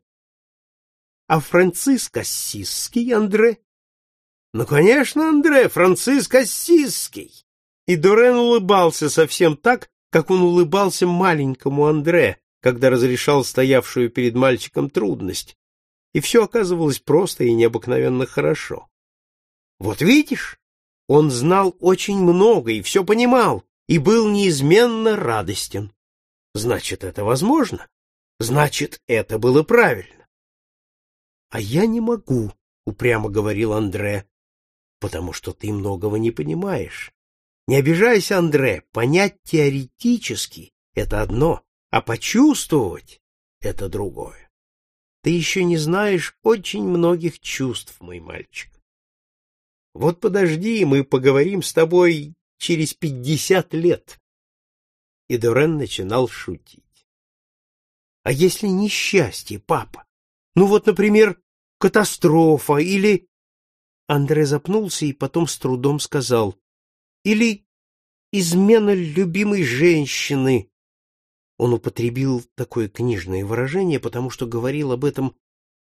А Франциск Ассизский, Андре? Ну, конечно, Андре, Франциск Ассизский. И Дорен улыбался совсем так, как он улыбался маленькому Андре, когда разрешал стоявшую перед мальчиком трудность. И все оказывалось просто и необыкновенно хорошо. Вот видишь, он знал очень много и все понимал, и был неизменно радостен. Значит, это возможно. Значит, это было правильно. А я не могу, упрямо говорил Андре, потому что ты многого не понимаешь. Не обижайся, Андре, понять теоретически это одно, а почувствовать это другое. Ты еще не знаешь очень многих чувств, мой мальчик. Вот подожди, мы поговорим с тобой через пятьдесят лет. И Дорен начинал шутить. А если несчастье, папа? Ну вот, например, катастрофа или... Андре запнулся и потом с трудом сказал. Или измена любимой женщины. Он употребил такое книжное выражение, потому что говорил об этом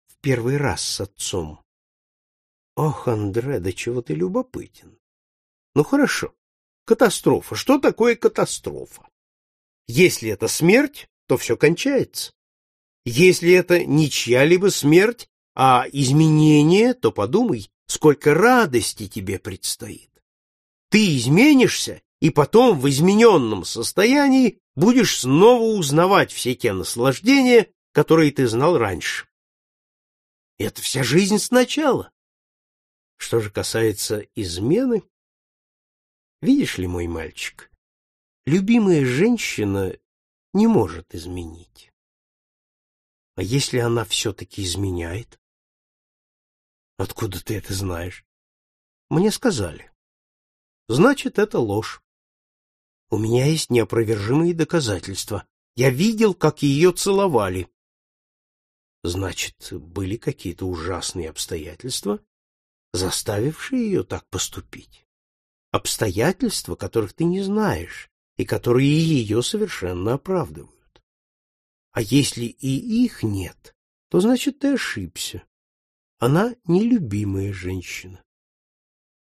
в первый раз с отцом. Ох, Андре, да чего ты любопытен. Ну хорошо. Катастрофа. Что такое катастрофа? Если это смерть, то все кончается. Если это не чья-либо смерть, а изменение, то подумай, сколько радости тебе предстоит. Ты изменишься, и потом в измененном состоянии будешь снова узнавать все те наслаждения, которые ты знал раньше. Это вся жизнь сначала. Что же касается измены, видишь ли, мой мальчик, любимая женщина не может изменить. А если она все-таки изменяет? Откуда ты это знаешь? Мне сказали. Значит, это ложь. У меня есть неопровержимые доказательства. Я видел, как ее целовали. Значит, были какие-то ужасные обстоятельства, заставившие ее так поступить. Обстоятельства, которых ты не знаешь, и которые ее совершенно оправдывают. А если и их нет, то значит ты ошибся. Она нелюбимая женщина.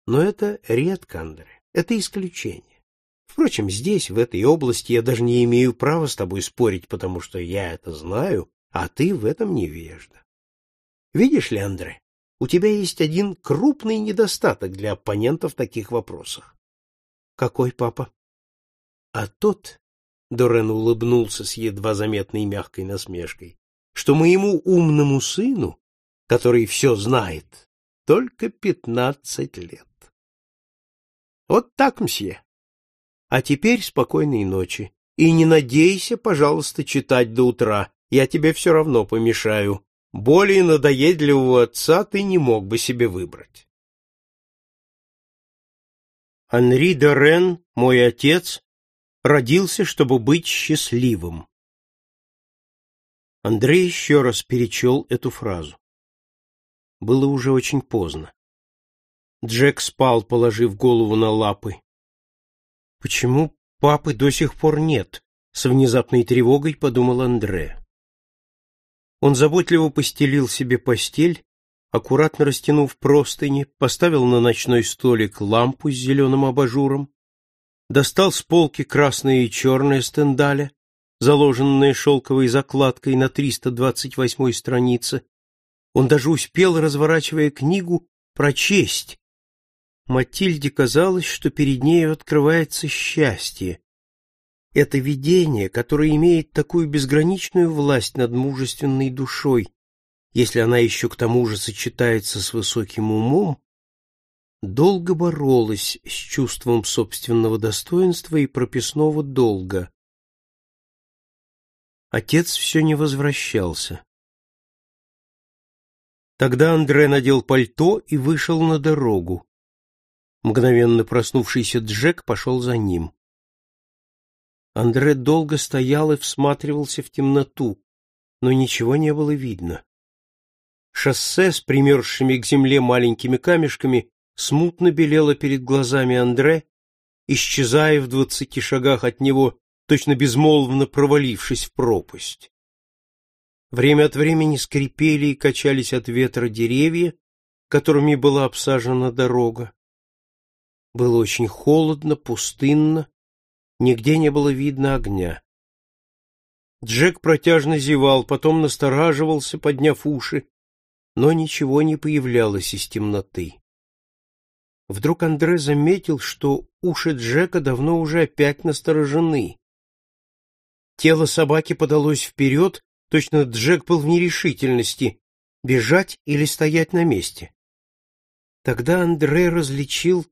Но это редко, Андре, это исключение. Впрочем, здесь, в этой области, я даже не имею права с тобой спорить, потому что я это знаю, а ты в этом невежда. Видишь ли, Андре, у тебя есть один крупный недостаток для оппонентов в таких вопросах. Какой, папа? А тот, Дорен улыбнулся с едва заметной мягкой насмешкой, что моему умному сыну, который все знает, только пятнадцать лет. Вот так, мсье. А теперь спокойной ночи. И не надейся, пожалуйста, читать до утра. Я тебе все равно помешаю. Более надоедливого отца ты не мог бы себе выбрать. Анри де мой отец, родился, чтобы быть счастливым. Андрей еще раз перечел эту фразу. Было уже очень поздно. Джек спал, положив голову на лапы. Почему папы до сих пор нет? С внезапной тревогой подумал Андре. Он заботливо постелил себе постель, аккуратно растянув простыни, поставил на ночной столик лампу с зеленым абажуром, достал с полки красное и черное стендаля, заложенное шелковой закладкой на 328 странице. Он даже успел, разворачивая книгу, прочесть, Матильде казалось, что перед нею открывается счастье. Это видение, которое имеет такую безграничную власть над мужественной душой, если она еще к тому же сочетается с высоким умом, долго боролась с чувством собственного достоинства и прописного долга. Отец все не возвращался. Тогда Андре надел пальто и вышел на дорогу. Мгновенно проснувшийся Джек пошел за ним. Андре долго стоял и всматривался в темноту, но ничего не было видно. Шоссе с примерзшими к земле маленькими камешками смутно белело перед глазами Андре, исчезая в двадцати шагах от него, точно безмолвно провалившись в пропасть. Время от времени скрипели и качались от ветра деревья, которыми была обсажена дорога. Было очень холодно, пустынно, нигде не было видно огня. Джек протяжно зевал, потом настораживался, подняв уши, но ничего не появлялось из темноты. Вдруг Андре заметил, что уши Джека давно уже опять насторожены. Тело собаки подалось вперед, точно Джек был в нерешительности, бежать или стоять на месте. Тогда Андре различил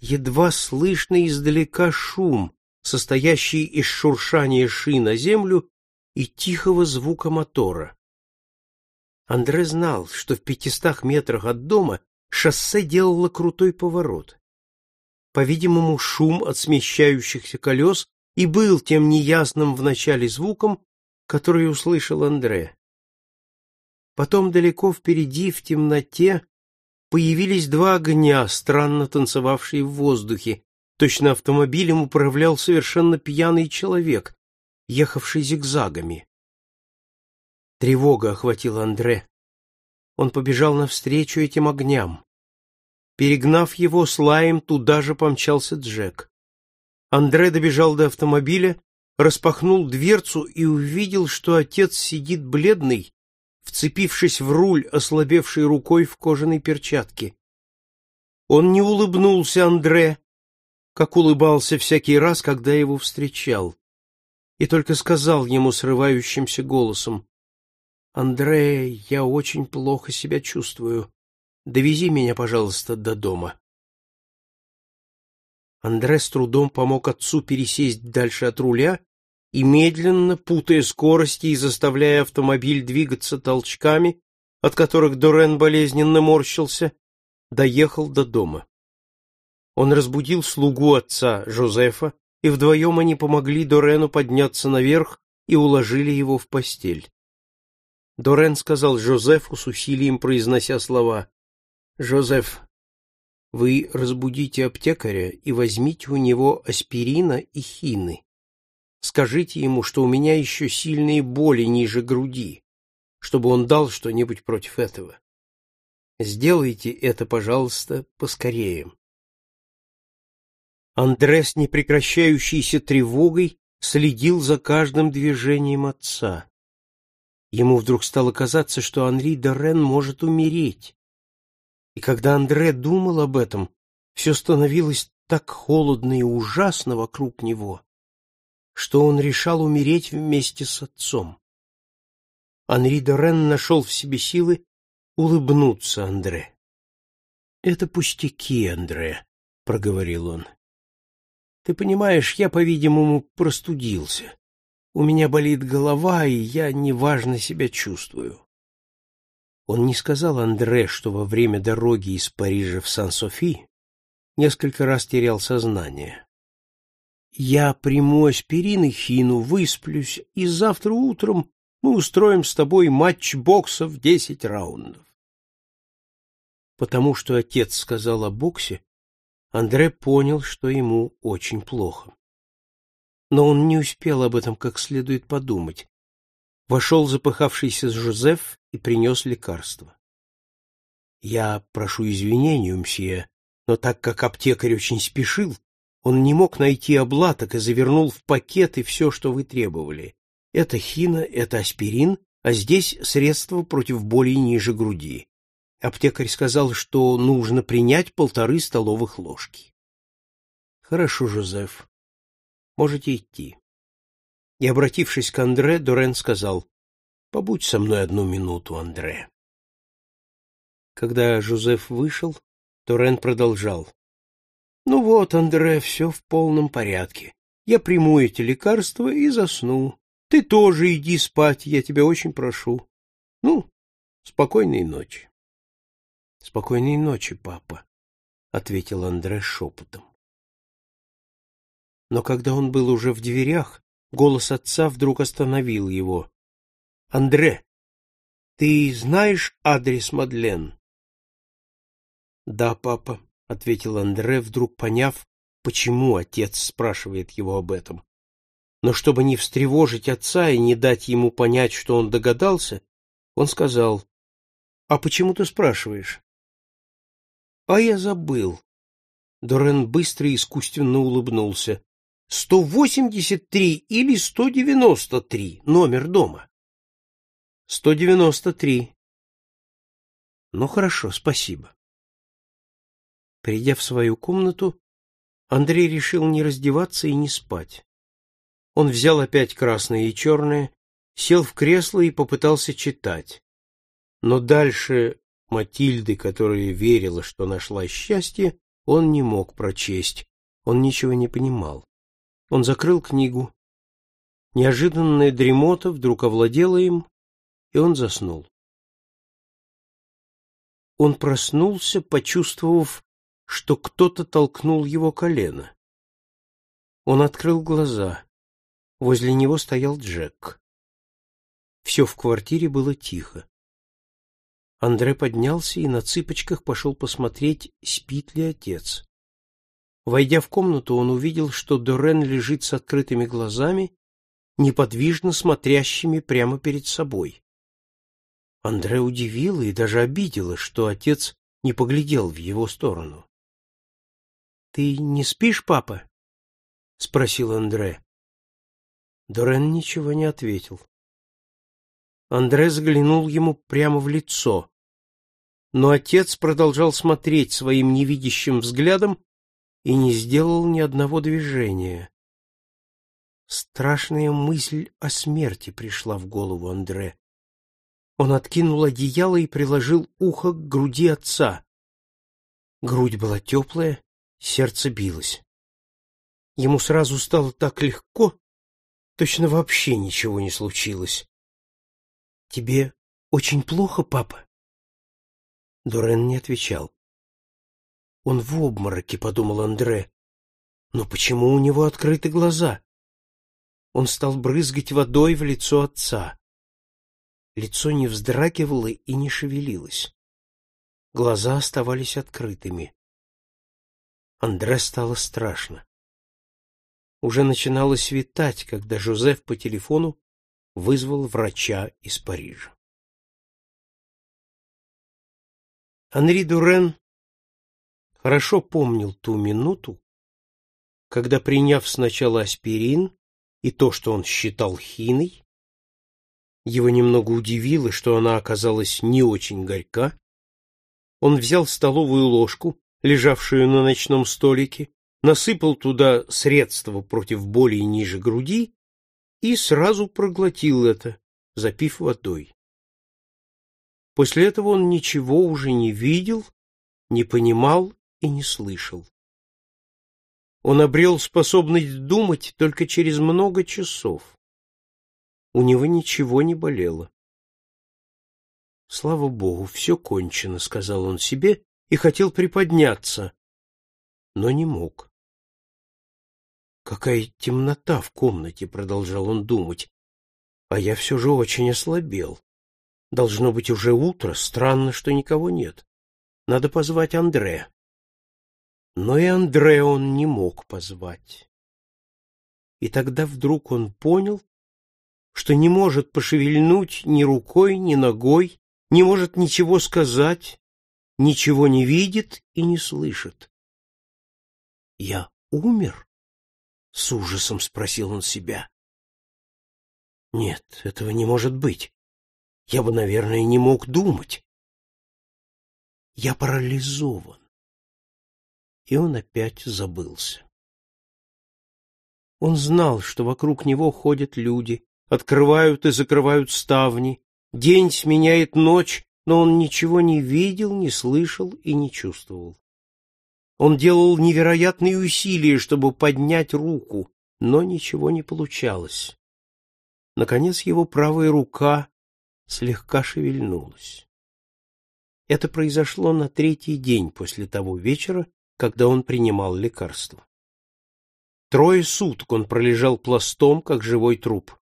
едва слышный издалека шум, состоящий из шуршания шин на землю и тихого звука мотора. Андре знал, что в пятистах метрах от дома шоссе делало крутой поворот. По-видимому, шум от смещающихся колес и был тем неясным в начале звуком, который услышал Андре. Потом далеко впереди, в темноте, появились два огня, странно танцевавшие в воздухе. Точно автомобилем управлял совершенно пьяный человек, ехавший зигзагами. Тревога охватила Андре. Он побежал навстречу этим огням. Перегнав его с лаем, туда же помчался Джек. Андре добежал до автомобиля, распахнул дверцу и увидел, что отец сидит бледный, вцепившись в руль, ослабевшей рукой в кожаной перчатке. Он не улыбнулся Андре, как улыбался всякий раз, когда его встречал, и только сказал ему срывающимся голосом, «Андре, я очень плохо себя чувствую. Довези меня, пожалуйста, до дома». Андре с трудом помог отцу пересесть дальше от руля и медленно, путая скорости и заставляя автомобиль двигаться толчками, от которых Дорен болезненно морщился, доехал до дома. Он разбудил слугу отца, Жозефа, и вдвоем они помогли Дорену подняться наверх и уложили его в постель. Дорен сказал Жозефу с усилием произнося слова «Жозеф, вы разбудите аптекаря и возьмите у него аспирина и хины. Скажите ему, что у меня еще сильные боли ниже груди, чтобы он дал что-нибудь против этого. Сделайте это, пожалуйста, поскорее. Андре с непрекращающейся тревогой следил за каждым движением отца. Ему вдруг стало казаться, что Анри Дорен может умереть. И когда Андре думал об этом, все становилось так холодно и ужасно вокруг него, что он решал умереть вместе с отцом. Анри Дорен нашел в себе силы улыбнуться Андре. — Это пустяки, Андре, — проговорил он. — Ты понимаешь, я, по-видимому, простудился. У меня болит голова, и я неважно себя чувствую. Он не сказал Андре, что во время дороги из Парижа в Сан-Софи несколько раз терял сознание. Я приму аспирин и хину, высплюсь, и завтра утром мы устроим с тобой матч бокса в десять раундов. Потому что отец сказал о боксе, Андре понял, что ему очень плохо. Но он не успел об этом как следует подумать. Вошел запыхавшийся Жозеф и принес лекарство. — Я прошу извинения, мсье, но так как аптекарь очень спешил, он не мог найти облаток и завернул в пакеты все, что вы требовали. Это хина, это аспирин, а здесь средство против боли ниже груди. Аптекарь сказал, что нужно принять полторы столовых ложки. Хорошо, Жозеф. Можете идти. И, обратившись к Андре, Дорен сказал, «Побудь со мной одну минуту, Андре». Когда Жозеф вышел, Дорен продолжал. Ну вот, Андре, все в полном порядке. Я приму эти лекарства и засну. Ты тоже иди спать, я тебя очень прошу. Ну, спокойной ночи. Спокойной ночи, папа, ответил Андре шепотом. Но когда он был уже в дверях, голос отца вдруг остановил его. Андре, ты знаешь адрес Мадлен? Да, папа, — ответил Андре, вдруг поняв, почему отец спрашивает его об этом. Но чтобы не встревожить отца и не дать ему понять, что он догадался, он сказал, — А почему ты спрашиваешь? А я забыл. Дорен быстро и искусственно улыбнулся. Сто восемьдесят три или сто девяносто три номер дома. Сто девяносто три. Ну хорошо, спасибо. Придя в свою комнату, Андрей решил не раздеваться и не спать. Он взял опять красное и черное, сел в кресло и попытался читать. Но дальше Матильды, которая верила, что нашла счастье, он не мог прочесть. Он ничего не понимал. Он закрыл книгу. Неожиданная дремота вдруг овладела им, и он заснул. Он проснулся, почувствовав, что кто-то толкнул его колено. Он открыл глаза. Возле него стоял Джек. Все в квартире было тихо. Андре поднялся и на цыпочках пошел посмотреть, спит ли отец. Войдя в комнату, он увидел, что Дорен лежит с открытыми глазами, неподвижно смотрящими прямо перед собой. Андре удивило и даже обидело, что отец не поглядел в его сторону. — Ты не спишь, папа? — спросил Андре. Дорен ничего не ответил. Андре взглянул ему прямо в лицо но отец продолжал смотреть своим невидящим взглядом и не сделал ни одного движения. Страшная мысль о смерти пришла в голову Андре. Он откинул одеяло и приложил ухо к груди отца. Грудь была теплая, сердце билось. Ему сразу стало так легко, точно вообще ничего не случилось. — Тебе очень плохо, папа? Дорен не отвечал. Он в обмороке, подумал Андре. Но почему у него открыты глаза? Он стал брызгать водой в лицо отца. Лицо не вздрагивало и не шевелилось. Глаза оставались открытыми. Андре стало страшно. Уже начинало светать, когда Жозеф по телефону вызвал врача из Парижа. Анри Дурен хорошо помнил ту минуту, когда, приняв сначала аспирин и то, что он считал хиной, его немного удивило, что она оказалась не очень горька, он взял столовую ложку, лежавшую на ночном столике, насыпал туда средство против боли ниже груди и сразу проглотил это, запив водой. После этого он ничего уже не видел, не понимал и не слышал. Он обрел способность думать только через много часов. У него ничего не болело. Слава богу, все кончено, сказал он себе и хотел приподняться, но не мог. Какая темнота в комнате, продолжал он думать. А я все же очень ослабел. Должно быть уже утро, странно, что никого нет. Надо позвать Андре. Но и Андре он не мог позвать. И тогда вдруг он понял, что не может пошевельнуть ни рукой, ни ногой, не может ничего сказать, ничего не видит и не слышит. «Я умер?» — с ужасом спросил он себя. «Нет, этого не может быть я бы, наверное, не мог думать. Я парализован. И он опять забылся. Он знал, что вокруг него ходят люди, открывают и закрывают ставни, день сменяет ночь, но он ничего не видел, не слышал и не чувствовал. Он делал невероятные усилия, чтобы поднять руку, но ничего не получалось. Наконец его правая рука слегка шевельнулась. Это произошло на третий день после того вечера, когда он принимал лекарство. Трое суток он пролежал пластом, как живой труп.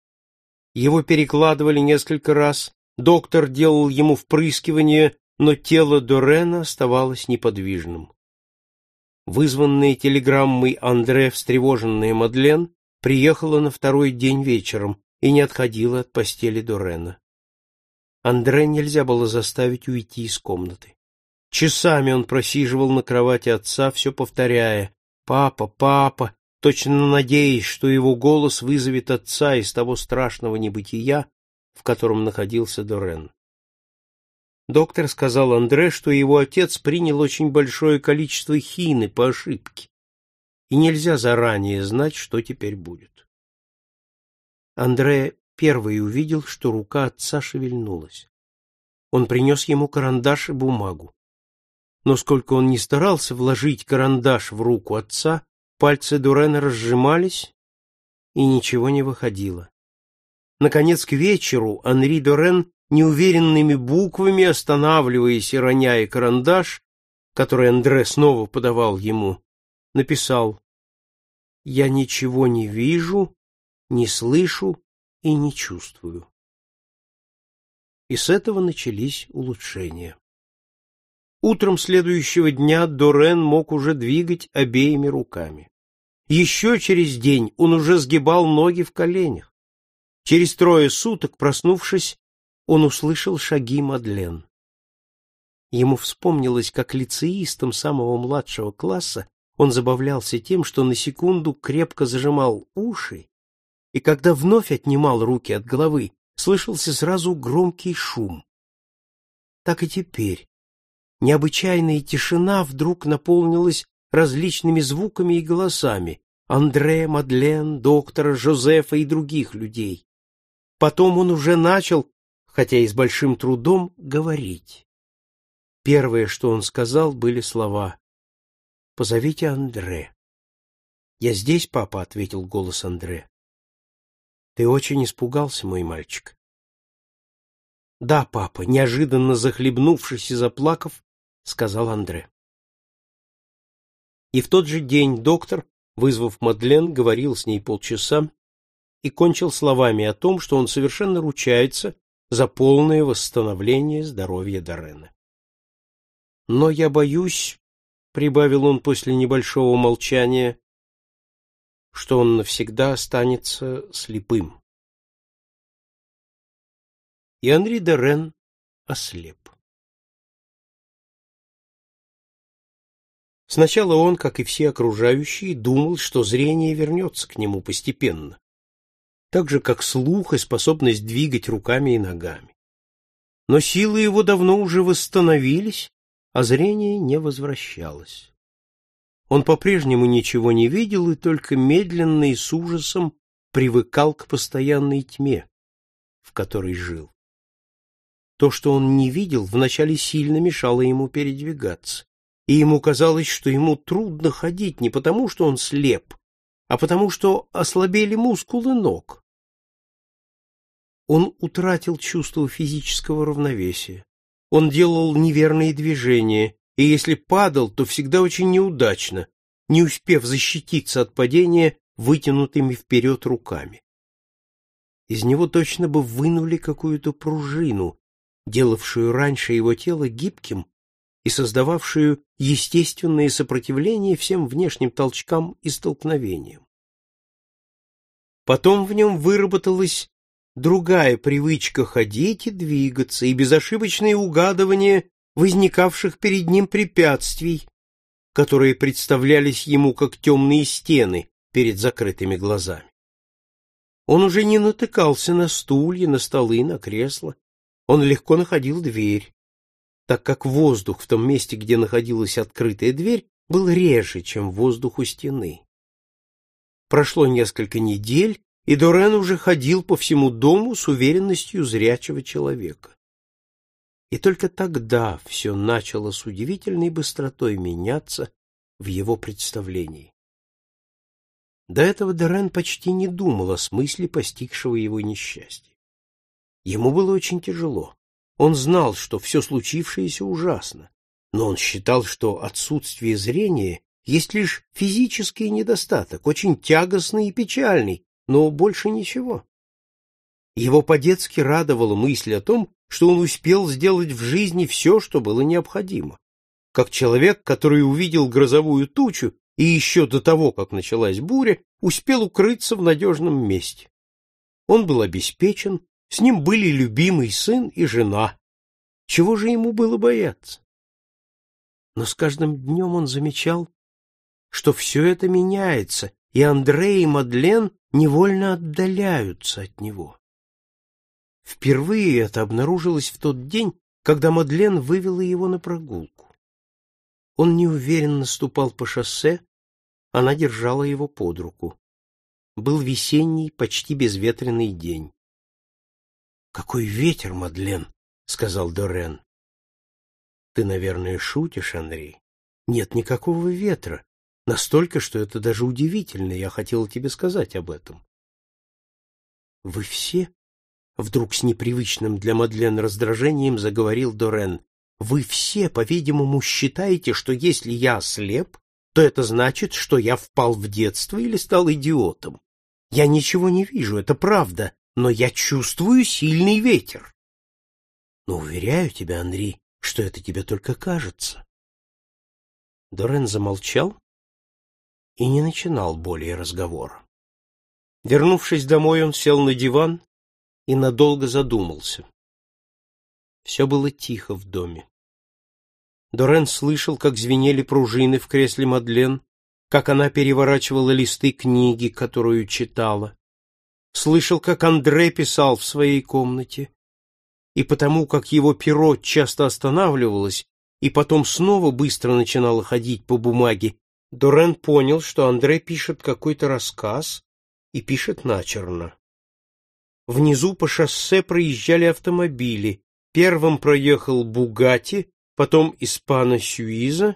Его перекладывали несколько раз, доктор делал ему впрыскивание, но тело Дорена оставалось неподвижным. Вызванная телеграммой Андре встревоженная Мадлен приехала на второй день вечером и не отходила от постели Дорена. Андре нельзя было заставить уйти из комнаты. Часами он просиживал на кровати отца, все повторяя «Папа, папа», точно надеясь, что его голос вызовет отца из того страшного небытия, в котором находился Дорен. Доктор сказал Андре, что его отец принял очень большое количество хины по ошибке, и нельзя заранее знать, что теперь будет. Андре первый увидел, что рука отца шевельнулась. Он принес ему карандаш и бумагу. Но сколько он ни старался вложить карандаш в руку отца, пальцы Дурена разжимались, и ничего не выходило. Наконец, к вечеру Анри Дорен неуверенными буквами, останавливаясь и роняя карандаш, который Андре снова подавал ему, написал «Я ничего не вижу, не слышу и не чувствую». И с этого начались улучшения. Утром следующего дня Дорен мог уже двигать обеими руками. Еще через день он уже сгибал ноги в коленях. Через трое суток, проснувшись, он услышал шаги Мадлен. Ему вспомнилось, как лицеистом самого младшего класса он забавлялся тем, что на секунду крепко зажимал уши, и когда вновь отнимал руки от головы, слышался сразу громкий шум. Так и теперь. Необычайная тишина вдруг наполнилась различными звуками и голосами Андре, Мадлен, доктора, Жозефа и других людей. Потом он уже начал хотя и с большим трудом, говорить. Первое, что он сказал, были слова «Позовите Андре». «Я здесь, папа», — ответил голос Андре. «Ты очень испугался, мой мальчик». «Да, папа», — неожиданно захлебнувшись и заплакав, сказал Андре. И в тот же день доктор, вызвав Мадлен, говорил с ней полчаса и кончил словами о том, что он совершенно ручается за полное восстановление здоровья Дорена. Но я боюсь, прибавил он после небольшого молчания, что он навсегда останется слепым. И Анри Дорен ослеп. Сначала он, как и все окружающие, думал, что зрение вернется к нему постепенно так же как слух и способность двигать руками и ногами. Но силы его давно уже восстановились, а зрение не возвращалось. Он по-прежнему ничего не видел и только медленно и с ужасом привыкал к постоянной тьме, в которой жил. То, что он не видел, вначале сильно мешало ему передвигаться, и ему казалось, что ему трудно ходить не потому, что он слеп, а потому что ослабели мускулы ног. Он утратил чувство физического равновесия. Он делал неверные движения, и если падал, то всегда очень неудачно, не успев защититься от падения вытянутыми вперед руками. Из него точно бы вынули какую-то пружину, делавшую раньше его тело гибким и создававшую естественное сопротивление всем внешним толчкам и столкновениям. Потом в нем выработалась другая привычка ходить и двигаться, и безошибочное угадывание возникавших перед ним препятствий, которые представлялись ему как темные стены перед закрытыми глазами. Он уже не натыкался на стулья, на столы, на кресла. Он легко находил дверь, так как воздух в том месте, где находилась открытая дверь, был реже, чем воздух у стены. Прошло несколько недель, и Дорен уже ходил по всему дому с уверенностью зрячего человека. И только тогда все начало с удивительной быстротой меняться в его представлении. До этого Дорен почти не думал о смысле постигшего его несчастья. Ему было очень тяжело. Он знал, что все случившееся ужасно, но он считал, что отсутствие зрения есть лишь физический недостаток, очень тягостный и печальный, но больше ничего. Его по-детски радовала мысль о том, что он успел сделать в жизни все, что было необходимо. Как человек, который увидел грозовую тучу и еще до того, как началась буря, успел укрыться в надежном месте. Он был обеспечен, с ним были любимый сын и жена. Чего же ему было бояться? Но с каждым днем он замечал, что все это меняется, и Андрей и Мадлен невольно отдаляются от него. Впервые это обнаружилось в тот день, когда Мадлен вывела его на прогулку. Он неуверенно ступал по шоссе, она держала его под руку. Был весенний, почти безветренный день. «Какой ветер, Мадлен!» — сказал Дорен. «Ты, наверное, шутишь, Андрей? Нет никакого ветра. Настолько, что это даже удивительно. Я хотела тебе сказать об этом». «Вы все?» — вдруг с непривычным для Мадлен раздражением заговорил Дорен. «Вы все, по-видимому, считаете, что если я ослеп, то это значит, что я впал в детство или стал идиотом. Я ничего не вижу, это правда, но я чувствую сильный ветер. Но уверяю тебя, Андрей, что это тебе только кажется. Дорен замолчал и не начинал более разговора. Вернувшись домой, он сел на диван и надолго задумался. Все было тихо в доме. Дорен слышал, как звенели пружины в кресле Мадлен, как она переворачивала листы книги, которую читала. Слышал, как Андре писал в своей комнате. И потому, как его перо часто останавливалось и потом снова быстро начинало ходить по бумаге, Дорен понял, что Андре пишет какой-то рассказ и пишет начерно. Внизу по шоссе проезжали автомобили. Первым проехал Бугати, потом Испана Сюиза,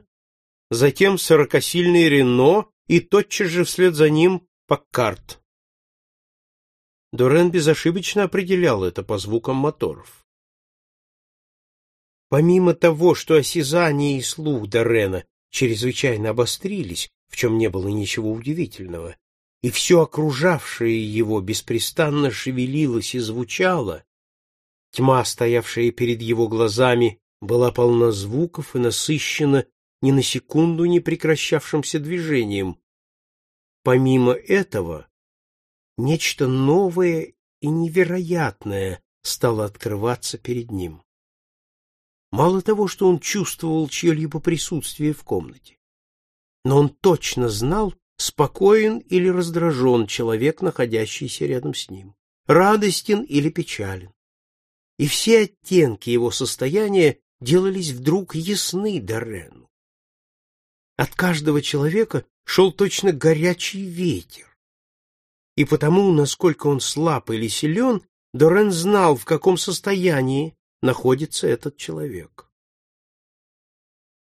затем сорокосильный Рено и тотчас же вслед за ним Паккарт. Дорен безошибочно определял это по звукам моторов. Помимо того, что осязание и слух Дорена чрезвычайно обострились, в чем не было ничего удивительного, и все окружавшее его беспрестанно шевелилось и звучало, тьма, стоявшая перед его глазами, была полна звуков и насыщена ни на секунду не прекращавшимся движением. Помимо этого, нечто новое и невероятное стало открываться перед ним. Мало того, что он чувствовал чье-либо присутствие в комнате, но он точно знал, спокоен или раздражен человек, находящийся рядом с ним, радостен или печален. И все оттенки его состояния делались вдруг ясны Дорену. От каждого человека шел точно горячий ветер. И потому, насколько он слаб или силен, Дорен знал, в каком состоянии находится этот человек.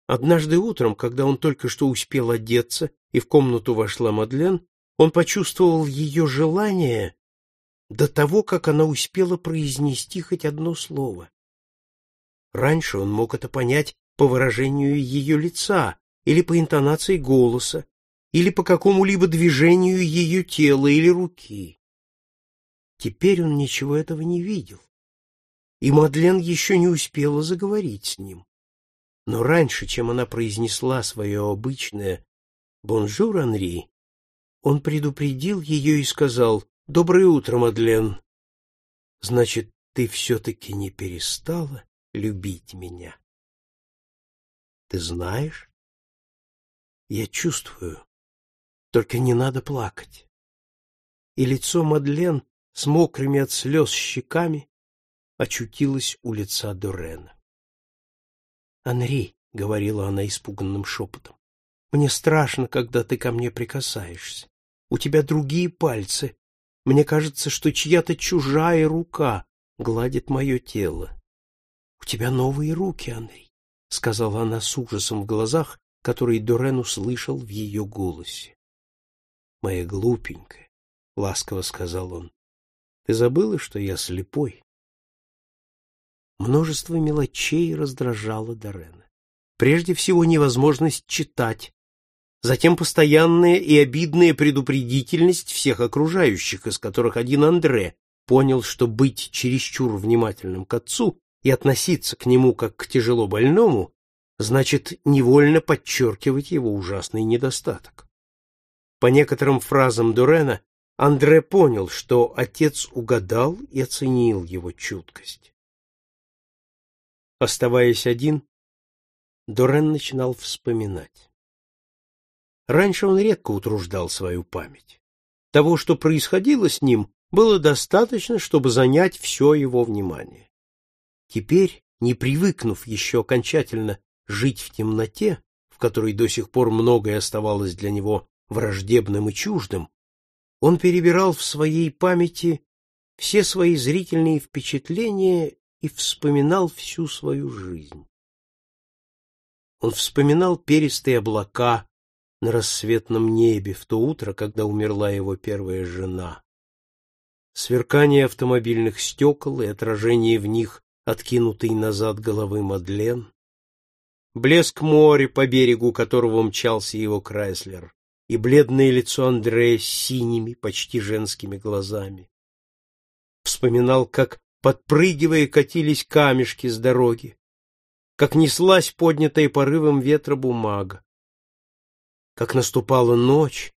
Однажды утром, когда он только что успел одеться, и в комнату вошла Мадлен, он почувствовал ее желание до того, как она успела произнести хоть одно слово. Раньше он мог это понять по выражению ее лица или по интонации голоса, или по какому-либо движению ее тела или руки. Теперь он ничего этого не видел, и Мадлен еще не успела заговорить с ним. Но раньше, чем она произнесла свое обычное «Bonjour, Henri», он предупредил ее и сказал «Доброе утро, Мадлен». «Значит, ты все-таки не перестала любить меня?» «Ты знаешь?» «Я чувствую. Только не надо плакать». И лицо Мадлен с мокрыми от слез щеками очутилось у лица Дорена. «Анри», — говорила она испуганным шепотом, — «мне страшно, когда ты ко мне прикасаешься. У тебя другие пальцы. Мне кажется, что чья-то чужая рука гладит мое тело. У тебя новые руки, Анри», — сказала она с ужасом в глазах, который Дорен услышал в ее голосе. «Моя глупенькая», — ласково сказал он, — «ты забыла, что я слепой?» Множество мелочей раздражало Дорена. Прежде всего невозможность читать, затем постоянная и обидная предупредительность всех окружающих, из которых один Андре понял, что быть чересчур внимательным к отцу и относиться к нему как к тяжело больному значит невольно подчеркивать его ужасный недостаток. По некоторым фразам Дурена Андре понял, что отец угадал и оценил его чуткость. Оставаясь один, Дорен начинал вспоминать. Раньше он редко утруждал свою память. Того, что происходило с ним, было достаточно, чтобы занять все его внимание. Теперь, не привыкнув еще окончательно жить в темноте, в которой до сих пор многое оставалось для него враждебным и чуждым, он перебирал в своей памяти все свои зрительные впечатления и вспоминал всю свою жизнь. Он вспоминал перистые облака на рассветном небе в то утро, когда умерла его первая жена. Сверкание автомобильных стекол и отражение в них откинутой назад головы Мадлен, блеск моря, по берегу которого мчался его Крайслер, и бледное лицо Андрея с синими, почти женскими глазами. Вспоминал, как, подпрыгивая, катились камешки с дороги, как неслась поднятая порывом ветра бумага, как наступала ночь,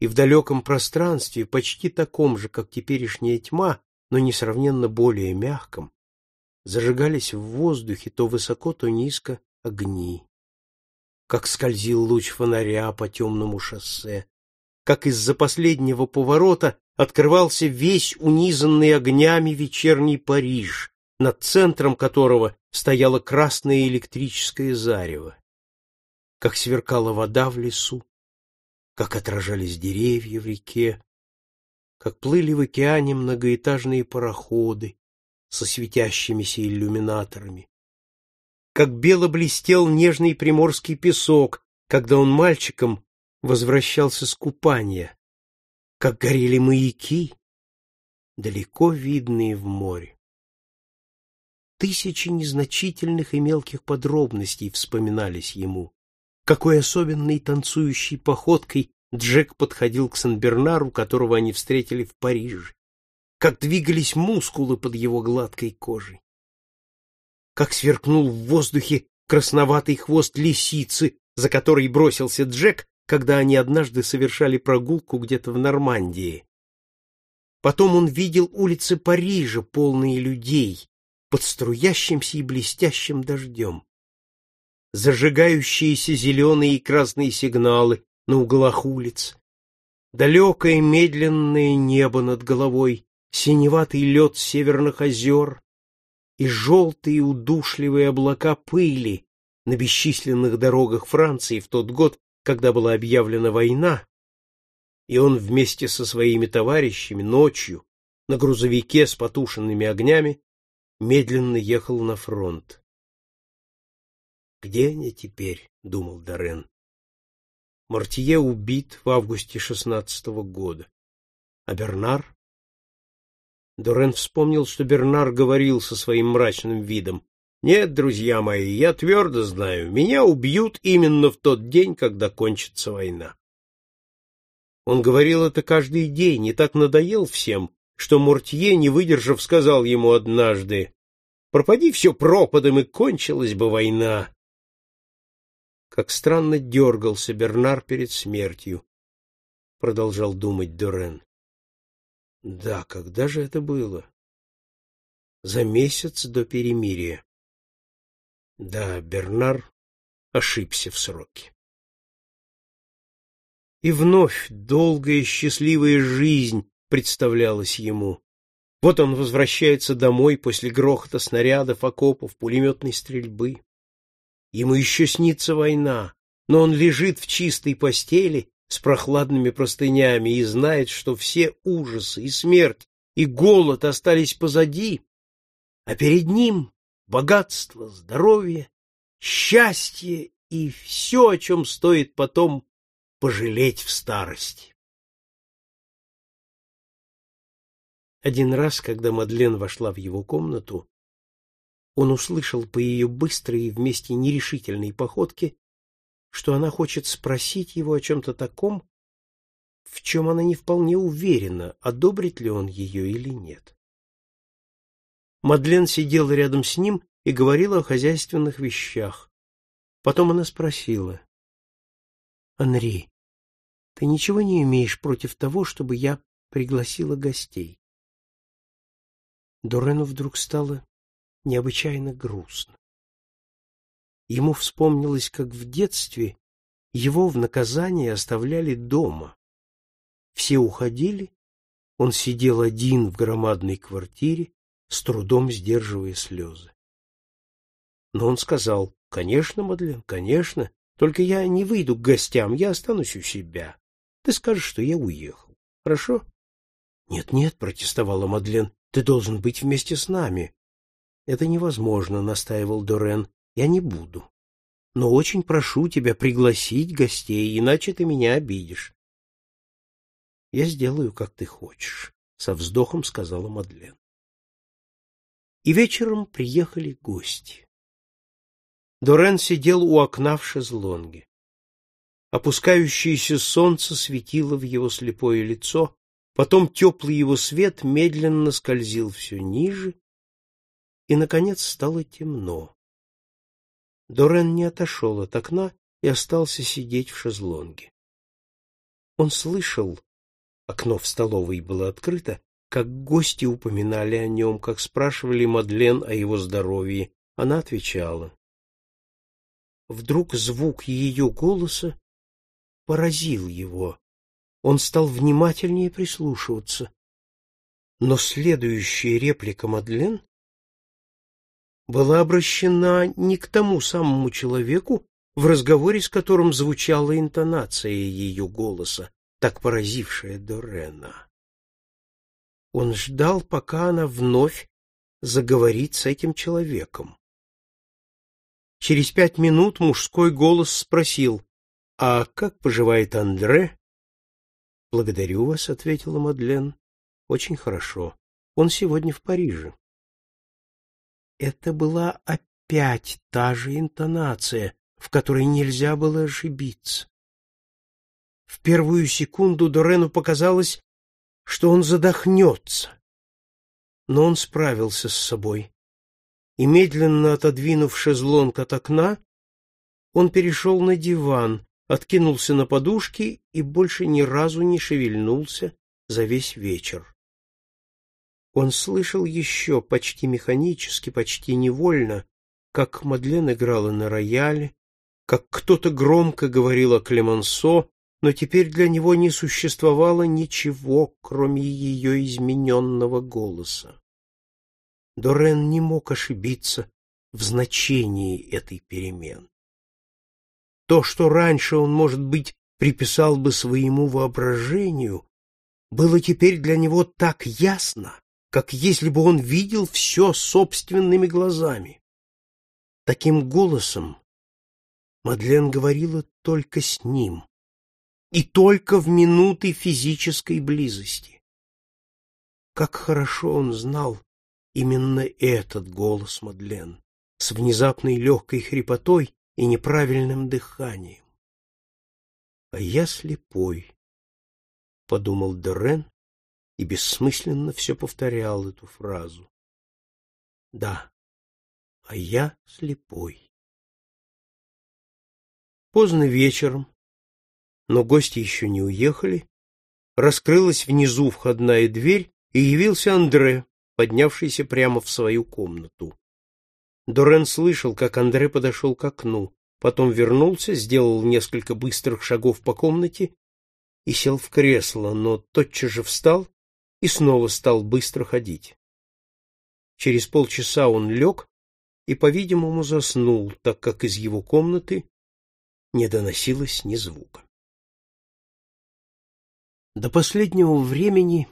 и в далеком пространстве, почти таком же, как теперешняя тьма, но несравненно более мягком, зажигались в воздухе то высоко, то низко огни. Как скользил луч фонаря по темному шоссе, как из-за последнего поворота открывался весь унизанный огнями вечерний Париж, над центром которого стояло красное электрическое зарево. Как сверкала вода в лесу, как отражались деревья в реке, как плыли в океане многоэтажные пароходы со светящимися иллюминаторами, как бело блестел нежный приморский песок, когда он мальчиком возвращался с купания, как горели маяки, далеко видные в море. Тысячи незначительных и мелких подробностей вспоминались ему. Какой особенной танцующей походкой Джек подходил к Сан-Бернару, которого они встретили в Париже. Как двигались мускулы под его гладкой кожей. Как сверкнул в воздухе красноватый хвост лисицы, за которой бросился Джек, когда они однажды совершали прогулку где-то в Нормандии. Потом он видел улицы Парижа, полные людей, под струящимся и блестящим дождем зажигающиеся зеленые и красные сигналы на углах улиц, далекое медленное небо над головой, синеватый лед северных озер и желтые удушливые облака пыли на бесчисленных дорогах Франции в тот год, когда была объявлена война, и он вместе со своими товарищами ночью на грузовике с потушенными огнями медленно ехал на фронт. Где они теперь? думал Дорен. Мартье убит в августе шестнадцатого года. А Бернар? Дорен вспомнил, что Бернар говорил со своим мрачным видом: "Нет, друзья мои, я твердо знаю, меня убьют именно в тот день, когда кончится война". Он говорил это каждый день и так надоел всем, что Мортье, не выдержав, сказал ему однажды: "Пропади все пропадом, и кончилась бы война". Как странно дергался Бернар перед смертью, продолжал думать Дорен. Да, когда же это было? За месяц до перемирия. Да, Бернар ошибся в сроке. И вновь долгая счастливая жизнь представлялась ему. Вот он возвращается домой после грохота снарядов, окопов, пулеметной стрельбы. Ему еще снится война, но он лежит в чистой постели с прохладными простынями и знает, что все ужасы и смерть и голод остались позади, а перед ним богатство, здоровье, счастье и все, о чем стоит потом пожалеть в старости. Один раз, когда Мадлен вошла в его комнату, он услышал по ее быстрой и вместе нерешительной походке, что она хочет спросить его о чем-то таком, в чем она не вполне уверена, одобрит ли он ее или нет. Мадлен сидела рядом с ним и говорила о хозяйственных вещах. Потом она спросила. — Анри, ты ничего не имеешь против того, чтобы я пригласила гостей? Дорену вдруг стало необычайно грустно. ему вспомнилось, как в детстве его в наказание оставляли дома. Все уходили, он сидел один в громадной квартире, с трудом сдерживая слезы. Но он сказал, «Конечно, Мадлен, конечно, только я не выйду к гостям, я останусь у себя. Ты скажешь, что я уехал. Хорошо?» «Нет-нет», — протестовала Мадлен, — «ты должен быть вместе с нами». «Это невозможно», — настаивал Дорен, — «я не буду. Но очень прошу тебя пригласить гостей, иначе ты меня обидишь». «Я сделаю, как ты хочешь», — со вздохом сказала Мадлен. И вечером приехали гости. Дорен сидел у окна в шезлонге. Опускающееся солнце светило в его слепое лицо, потом теплый его свет медленно скользил все ниже, и, наконец, стало темно. Дорен не отошел от окна и остался сидеть в шезлонге. Он слышал, окно в столовой было открыто, как гости упоминали о нем, как спрашивали Мадлен о его здоровье. Она отвечала. Вдруг звук ее голоса поразил его. Он стал внимательнее прислушиваться. Но следующая реплика Мадлен была обращена не к тому самому человеку, в разговоре с которым звучала интонация ее голоса, так поразившая Дорена. Он ждал, пока она вновь заговорит с этим человеком. Через пять минут мужской голос спросил, «А как поживает Андре?» «Благодарю вас», — ответила Мадлен. «Очень хорошо. Он сегодня в Париже». Это была опять та же интонация, в которой нельзя было ошибиться. В первую секунду Дорену показалось, что он задохнется. Но он справился с собой. И, медленно отодвинув шезлонг от окна, он перешел на диван, откинулся на подушки и больше ни разу не шевельнулся за весь вечер. Он слышал еще почти механически, почти невольно, как Мадлен играла на рояле, как кто-то громко говорил о Клемансо, но теперь для него не существовало ничего, кроме ее измененного голоса. Дорен не мог ошибиться в значении этой перемены. То, что раньше он, может быть, приписал бы своему воображению, было теперь для него так ясно, как если бы он видел все собственными глазами. Таким голосом Мадлен говорила только с ним, и только в минуты физической близости. Как хорошо он знал именно этот голос Мадлен с внезапной легкой хрипотой и неправильным дыханием. А я слепой, подумал Дорен и бессмысленно все повторял эту фразу. Да, а я слепой. Поздно вечером, но гости еще не уехали. Раскрылась внизу входная дверь, и явился Андре, поднявшийся прямо в свою комнату. Дорен слышал, как Андре подошел к окну, потом вернулся, сделал несколько быстрых шагов по комнате и сел в кресло, но тотчас же встал и снова стал быстро ходить. Через полчаса он лег и, по-видимому, заснул, так как из его комнаты не доносилось ни звука. До последнего времени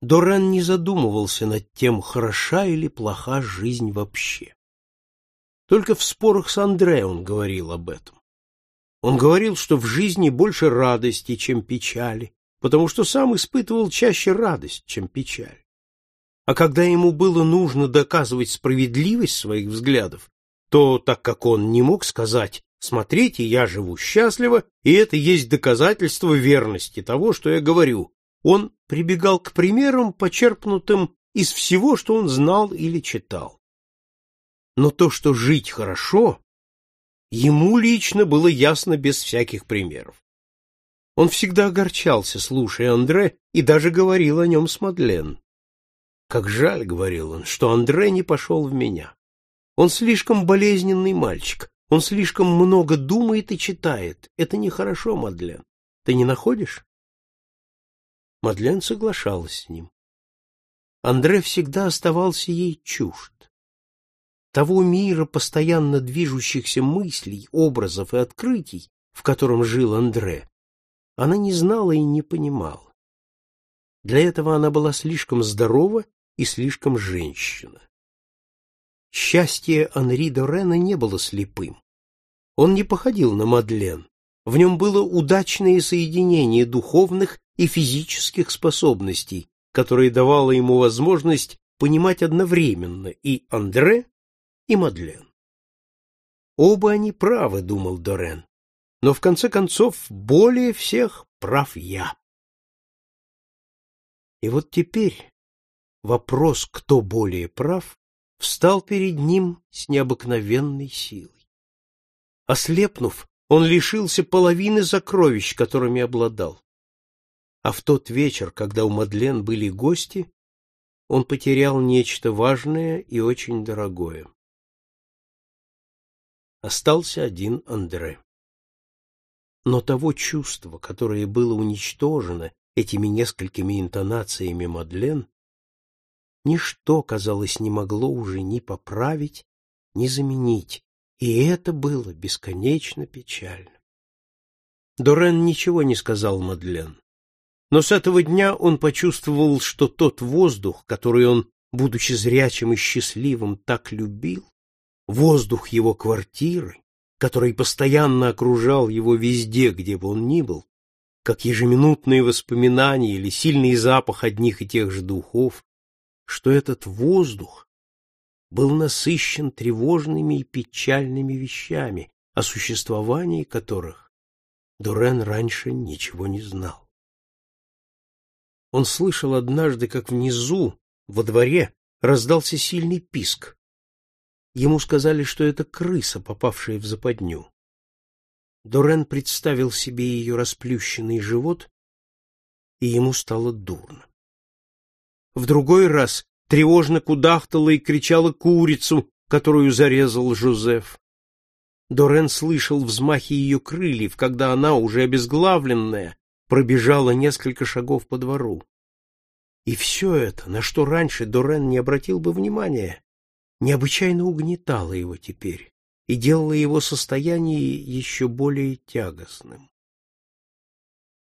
Доран не задумывался над тем, хороша или плоха жизнь вообще. Только в спорах с Андре он говорил об этом. Он говорил, что в жизни больше радости, чем печали, потому что сам испытывал чаще радость, чем печаль. А когда ему было нужно доказывать справедливость своих взглядов, то, так как он не мог сказать Смотрите, я живу счастливо, и это есть доказательство верности того, что я говорю. Он прибегал к примерам, почерпнутым из всего, что он знал или читал. Но то, что жить хорошо, ему лично было ясно без всяких примеров. Он всегда огорчался, слушая Андре, и даже говорил о нем с Мадлен. «Как жаль, — говорил он, — что Андре не пошел в меня. Он слишком болезненный мальчик, Он слишком много думает и читает. Это нехорошо, Мадлен. Ты не находишь? Мадлен соглашалась с ним. Андре всегда оставался ей чужд. Того мира постоянно движущихся мыслей, образов и открытий, в котором жил Андре, она не знала и не понимала. Для этого она была слишком здорова и слишком женщина. Счастье Анри Дорена не было слепым. Он не походил на Мадлен. В нем было удачное соединение духовных и физических способностей, которое давало ему возможность понимать одновременно и Андре, и Мадлен. Оба они правы, думал Дорен, но в конце концов более всех прав я. И вот теперь вопрос, кто более прав, встал перед ним с необыкновенной силой. Ослепнув, он лишился половины сокровищ, которыми обладал. А в тот вечер, когда у Мадлен были гости, он потерял нечто важное и очень дорогое. Остался один Андре. Но того чувства, которое было уничтожено этими несколькими интонациями Мадлен, ничто, казалось, не могло уже ни поправить, ни заменить, и это было бесконечно печально. Дорен ничего не сказал Мадлен. Но с этого дня он почувствовал, что тот воздух, который он, будучи зрячим и счастливым, так любил, воздух его квартиры, который постоянно окружал его везде, где бы он ни был, как ежеминутные воспоминания или сильный запах одних и тех же духов, что этот воздух был насыщен тревожными и печальными вещами, о существовании которых Дурен раньше ничего не знал. Он слышал однажды, как внизу, во дворе, раздался сильный писк. Ему сказали, что это крыса, попавшая в западню. Дорен представил себе ее расплющенный живот, и ему стало дурно. В другой раз тревожно кудахтала и кричала курицу, которую зарезал Жозеф. Дорен слышал взмахи ее крыльев, когда она, уже обезглавленная, пробежала несколько шагов по двору. И все это, на что раньше Дорен не обратил бы внимания, необычайно угнетало его теперь и делало его состояние еще более тягостным.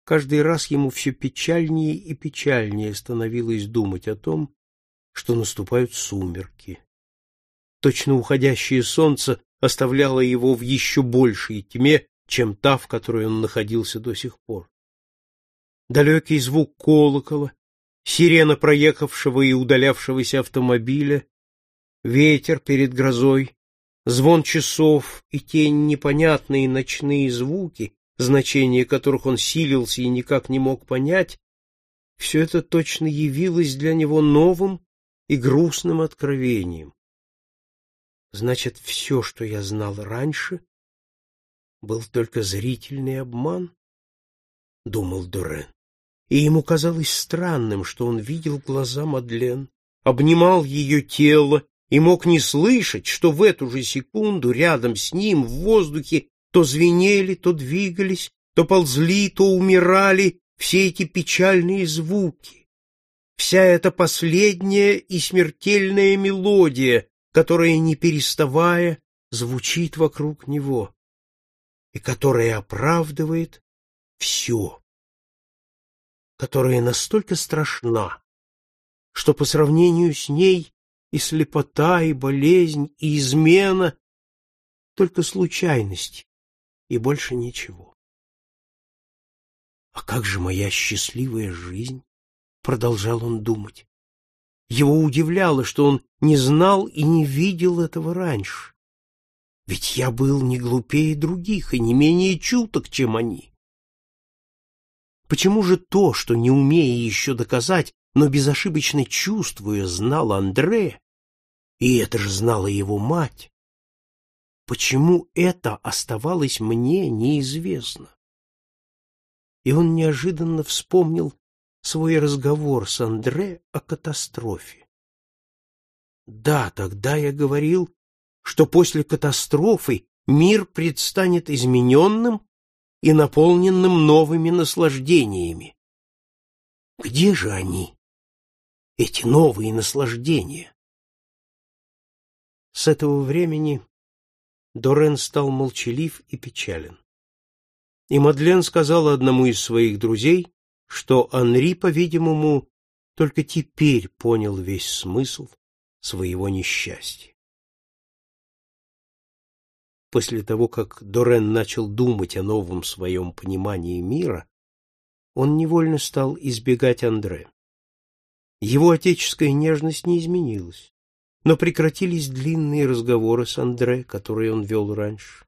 Каждый раз ему все печальнее и печальнее становилось думать о том, что наступают сумерки. Точно уходящее солнце оставляло его в еще большей тьме, чем та, в которой он находился до сих пор далекий звук колокола, сирена проехавшего и удалявшегося автомобиля, ветер перед грозой, звон часов и те непонятные ночные звуки, значение которых он силился и никак не мог понять, все это точно явилось для него новым и грустным откровением. Значит, все, что я знал раньше, был только зрительный обман, думал Дурен и ему казалось странным, что он видел глаза Мадлен, обнимал ее тело и мог не слышать, что в эту же секунду рядом с ним в воздухе то звенели, то двигались, то ползли, то умирали все эти печальные звуки. Вся эта последняя и смертельная мелодия, которая, не переставая, звучит вокруг него и которая оправдывает все которая настолько страшна, что по сравнению с ней и слепота, и болезнь, и измена — только случайность, и больше ничего. «А как же моя счастливая жизнь?» — продолжал он думать. Его удивляло, что он не знал и не видел этого раньше. Ведь я был не глупее других и не менее чуток, чем они. Почему же то, что, не умея еще доказать, но безошибочно чувствуя, знал Андре, и это же знала его мать, почему это оставалось мне неизвестно? И он неожиданно вспомнил свой разговор с Андре о катастрофе. Да, тогда я говорил, что после катастрофы мир предстанет измененным и наполненным новыми наслаждениями. Где же они, эти новые наслаждения? С этого времени Дорен стал молчалив и печален. И Мадлен сказала одному из своих друзей, что Анри, по-видимому, только теперь понял весь смысл своего несчастья. После того, как Дорен начал думать о новом своем понимании мира, он невольно стал избегать Андре. Его отеческая нежность не изменилась, но прекратились длинные разговоры с Андре, которые он вел раньше.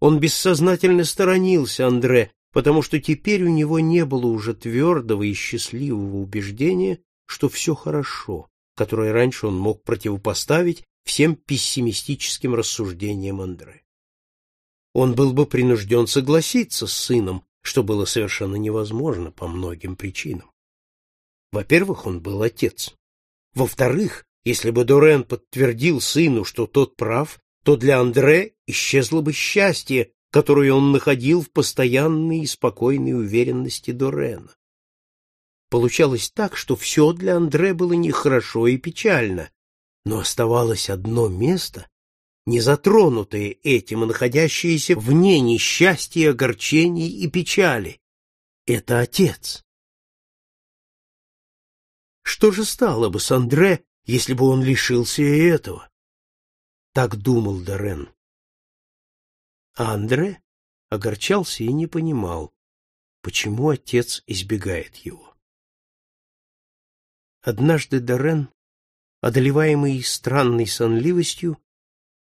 Он бессознательно сторонился Андре, потому что теперь у него не было уже твердого и счастливого убеждения, что все хорошо, которое раньше он мог противопоставить всем пессимистическим рассуждениям Андре. Он был бы принужден согласиться с сыном, что было совершенно невозможно по многим причинам. Во-первых, он был отец. Во-вторых, если бы Дорен подтвердил сыну, что тот прав, то для Андре исчезло бы счастье, которое он находил в постоянной и спокойной уверенности Дорена. Получалось так, что все для Андре было нехорошо и печально, но оставалось одно место, не затронутое этим и находящееся вне несчастья, огорчений и печали. Это отец. Что же стало бы с Андре, если бы он лишился и этого? Так думал Дорен. А Андре огорчался и не понимал, почему отец избегает его. Однажды Дорен, одолеваемый странной сонливостью,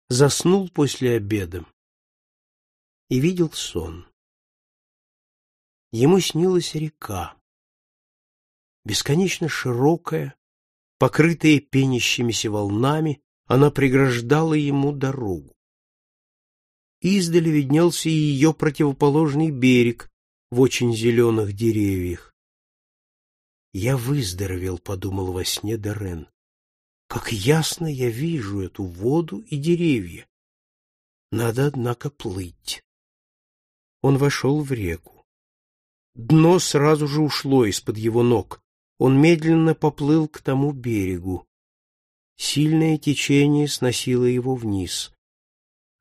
заснул после обеда и видел сон. Ему снилась река, бесконечно широкая, покрытая пенящимися волнами, она преграждала ему дорогу. Издали виднелся и ее противоположный берег в очень зеленых деревьях. Я выздоровел, подумал во сне Дорен. Как ясно я вижу эту воду и деревья. Надо, однако, плыть. Он вошел в реку. Дно сразу же ушло из-под его ног. Он медленно поплыл к тому берегу. Сильное течение сносило его вниз.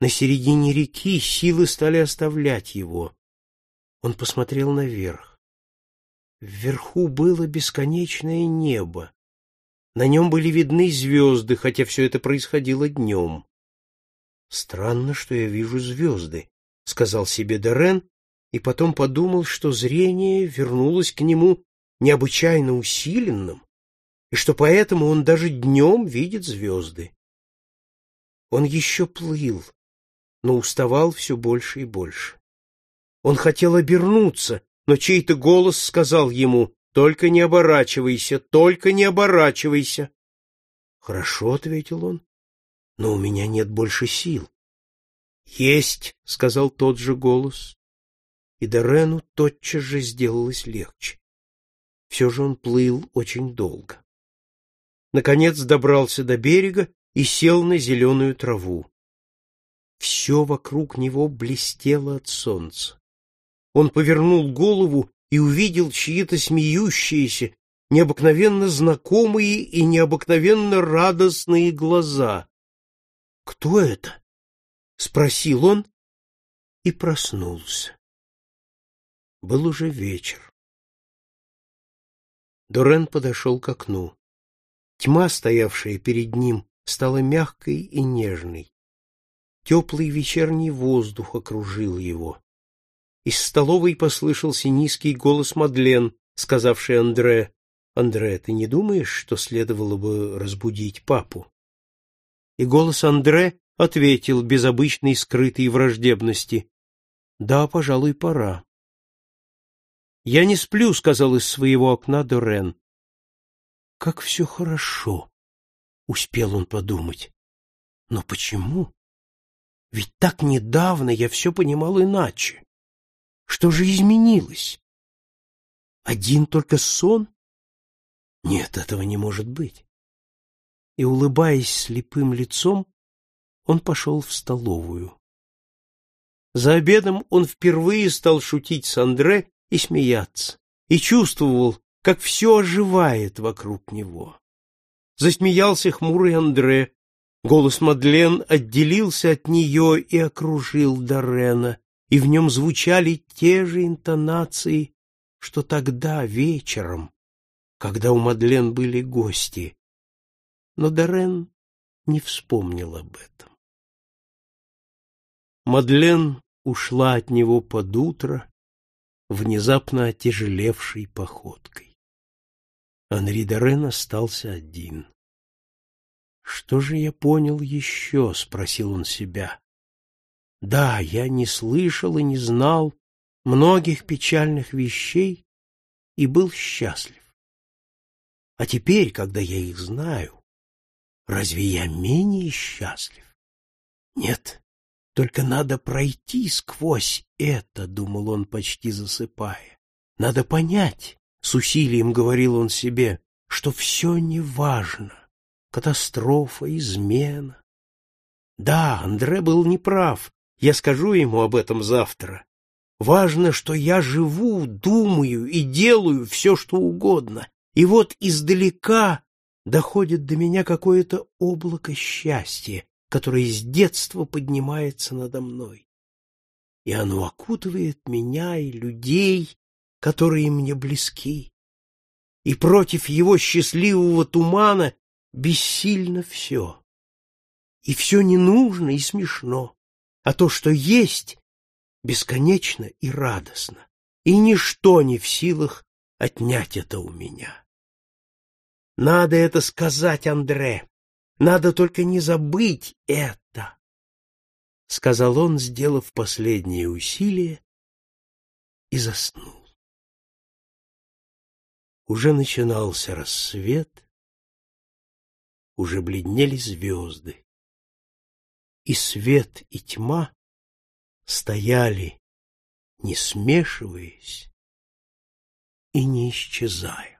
На середине реки силы стали оставлять его. Он посмотрел наверх. Вверху было бесконечное небо. На нем были видны звезды, хотя все это происходило днем. «Странно, что я вижу звезды», — сказал себе Дорен, и потом подумал, что зрение вернулось к нему необычайно усиленным, и что поэтому он даже днем видит звезды. Он еще плыл, но уставал все больше и больше. Он хотел обернуться, но чей-то голос сказал ему «Только не оборачивайся, только не оборачивайся». «Хорошо», — ответил он, — «но у меня нет больше сил». «Есть», — сказал тот же голос, и Дорену тотчас же сделалось легче. Все же он плыл очень долго. Наконец добрался до берега и сел на зеленую траву. Все вокруг него блестело от солнца. Он повернул голову и увидел чьи-то смеющиеся, необыкновенно знакомые и необыкновенно радостные глаза. «Кто это?» — спросил он и проснулся. Был уже вечер. Дорен подошел к окну. Тьма, стоявшая перед ним, стала мягкой и нежной. Теплый вечерний воздух окружил его. Из столовой послышался низкий голос Мадлен, сказавший Андре, «Андре, ты не думаешь, что следовало бы разбудить папу?» И голос Андре ответил без обычной скрытой враждебности, «Да, пожалуй, пора». «Я не сплю», — сказал из своего окна Дорен. «Как все хорошо», — успел он подумать. «Но почему? Ведь так недавно я все понимал иначе. Что же изменилось? Один только сон? Нет, этого не может быть. И, улыбаясь слепым лицом, он пошел в столовую. За обедом он впервые стал шутить с Андре и смеяться, и чувствовал, как все оживает вокруг него. Засмеялся хмурый Андре, голос Мадлен отделился от нее и окружил Дорена, и в нем звучали те же интонации, что тогда вечером, когда у Мадлен были гости. Но Дорен не вспомнил об этом. Мадлен ушла от него под утро, внезапно отяжелевшей походкой. Анри Дорен остался один. «Что же я понял еще?» — спросил он себя. «Да, я не слышал и не знал многих печальных вещей и был счастлив. А теперь, когда я их знаю, разве я менее счастлив? Нет, только надо пройти сквозь это, думал он, почти засыпая. Надо понять, с усилием говорил он себе, что все неважно. Катастрофа, измена. Да, Андре был неправ. Я скажу ему об этом завтра. Важно, что я живу, думаю и делаю все, что угодно. И вот издалека доходит до меня какое-то облако счастья, которое с детства поднимается надо мной. И оно окутывает меня и людей, которые мне близки. И против его счастливого тумана бессильно все. И все ненужно и смешно, а то, что есть, бесконечно и радостно, и ничто не в силах отнять это у меня. Надо это сказать Андре, надо только не забыть это, — сказал он, сделав последнее усилие, и заснул. Уже начинался рассвет, уже бледнели звезды, и свет и тьма стояли, не смешиваясь и не исчезая.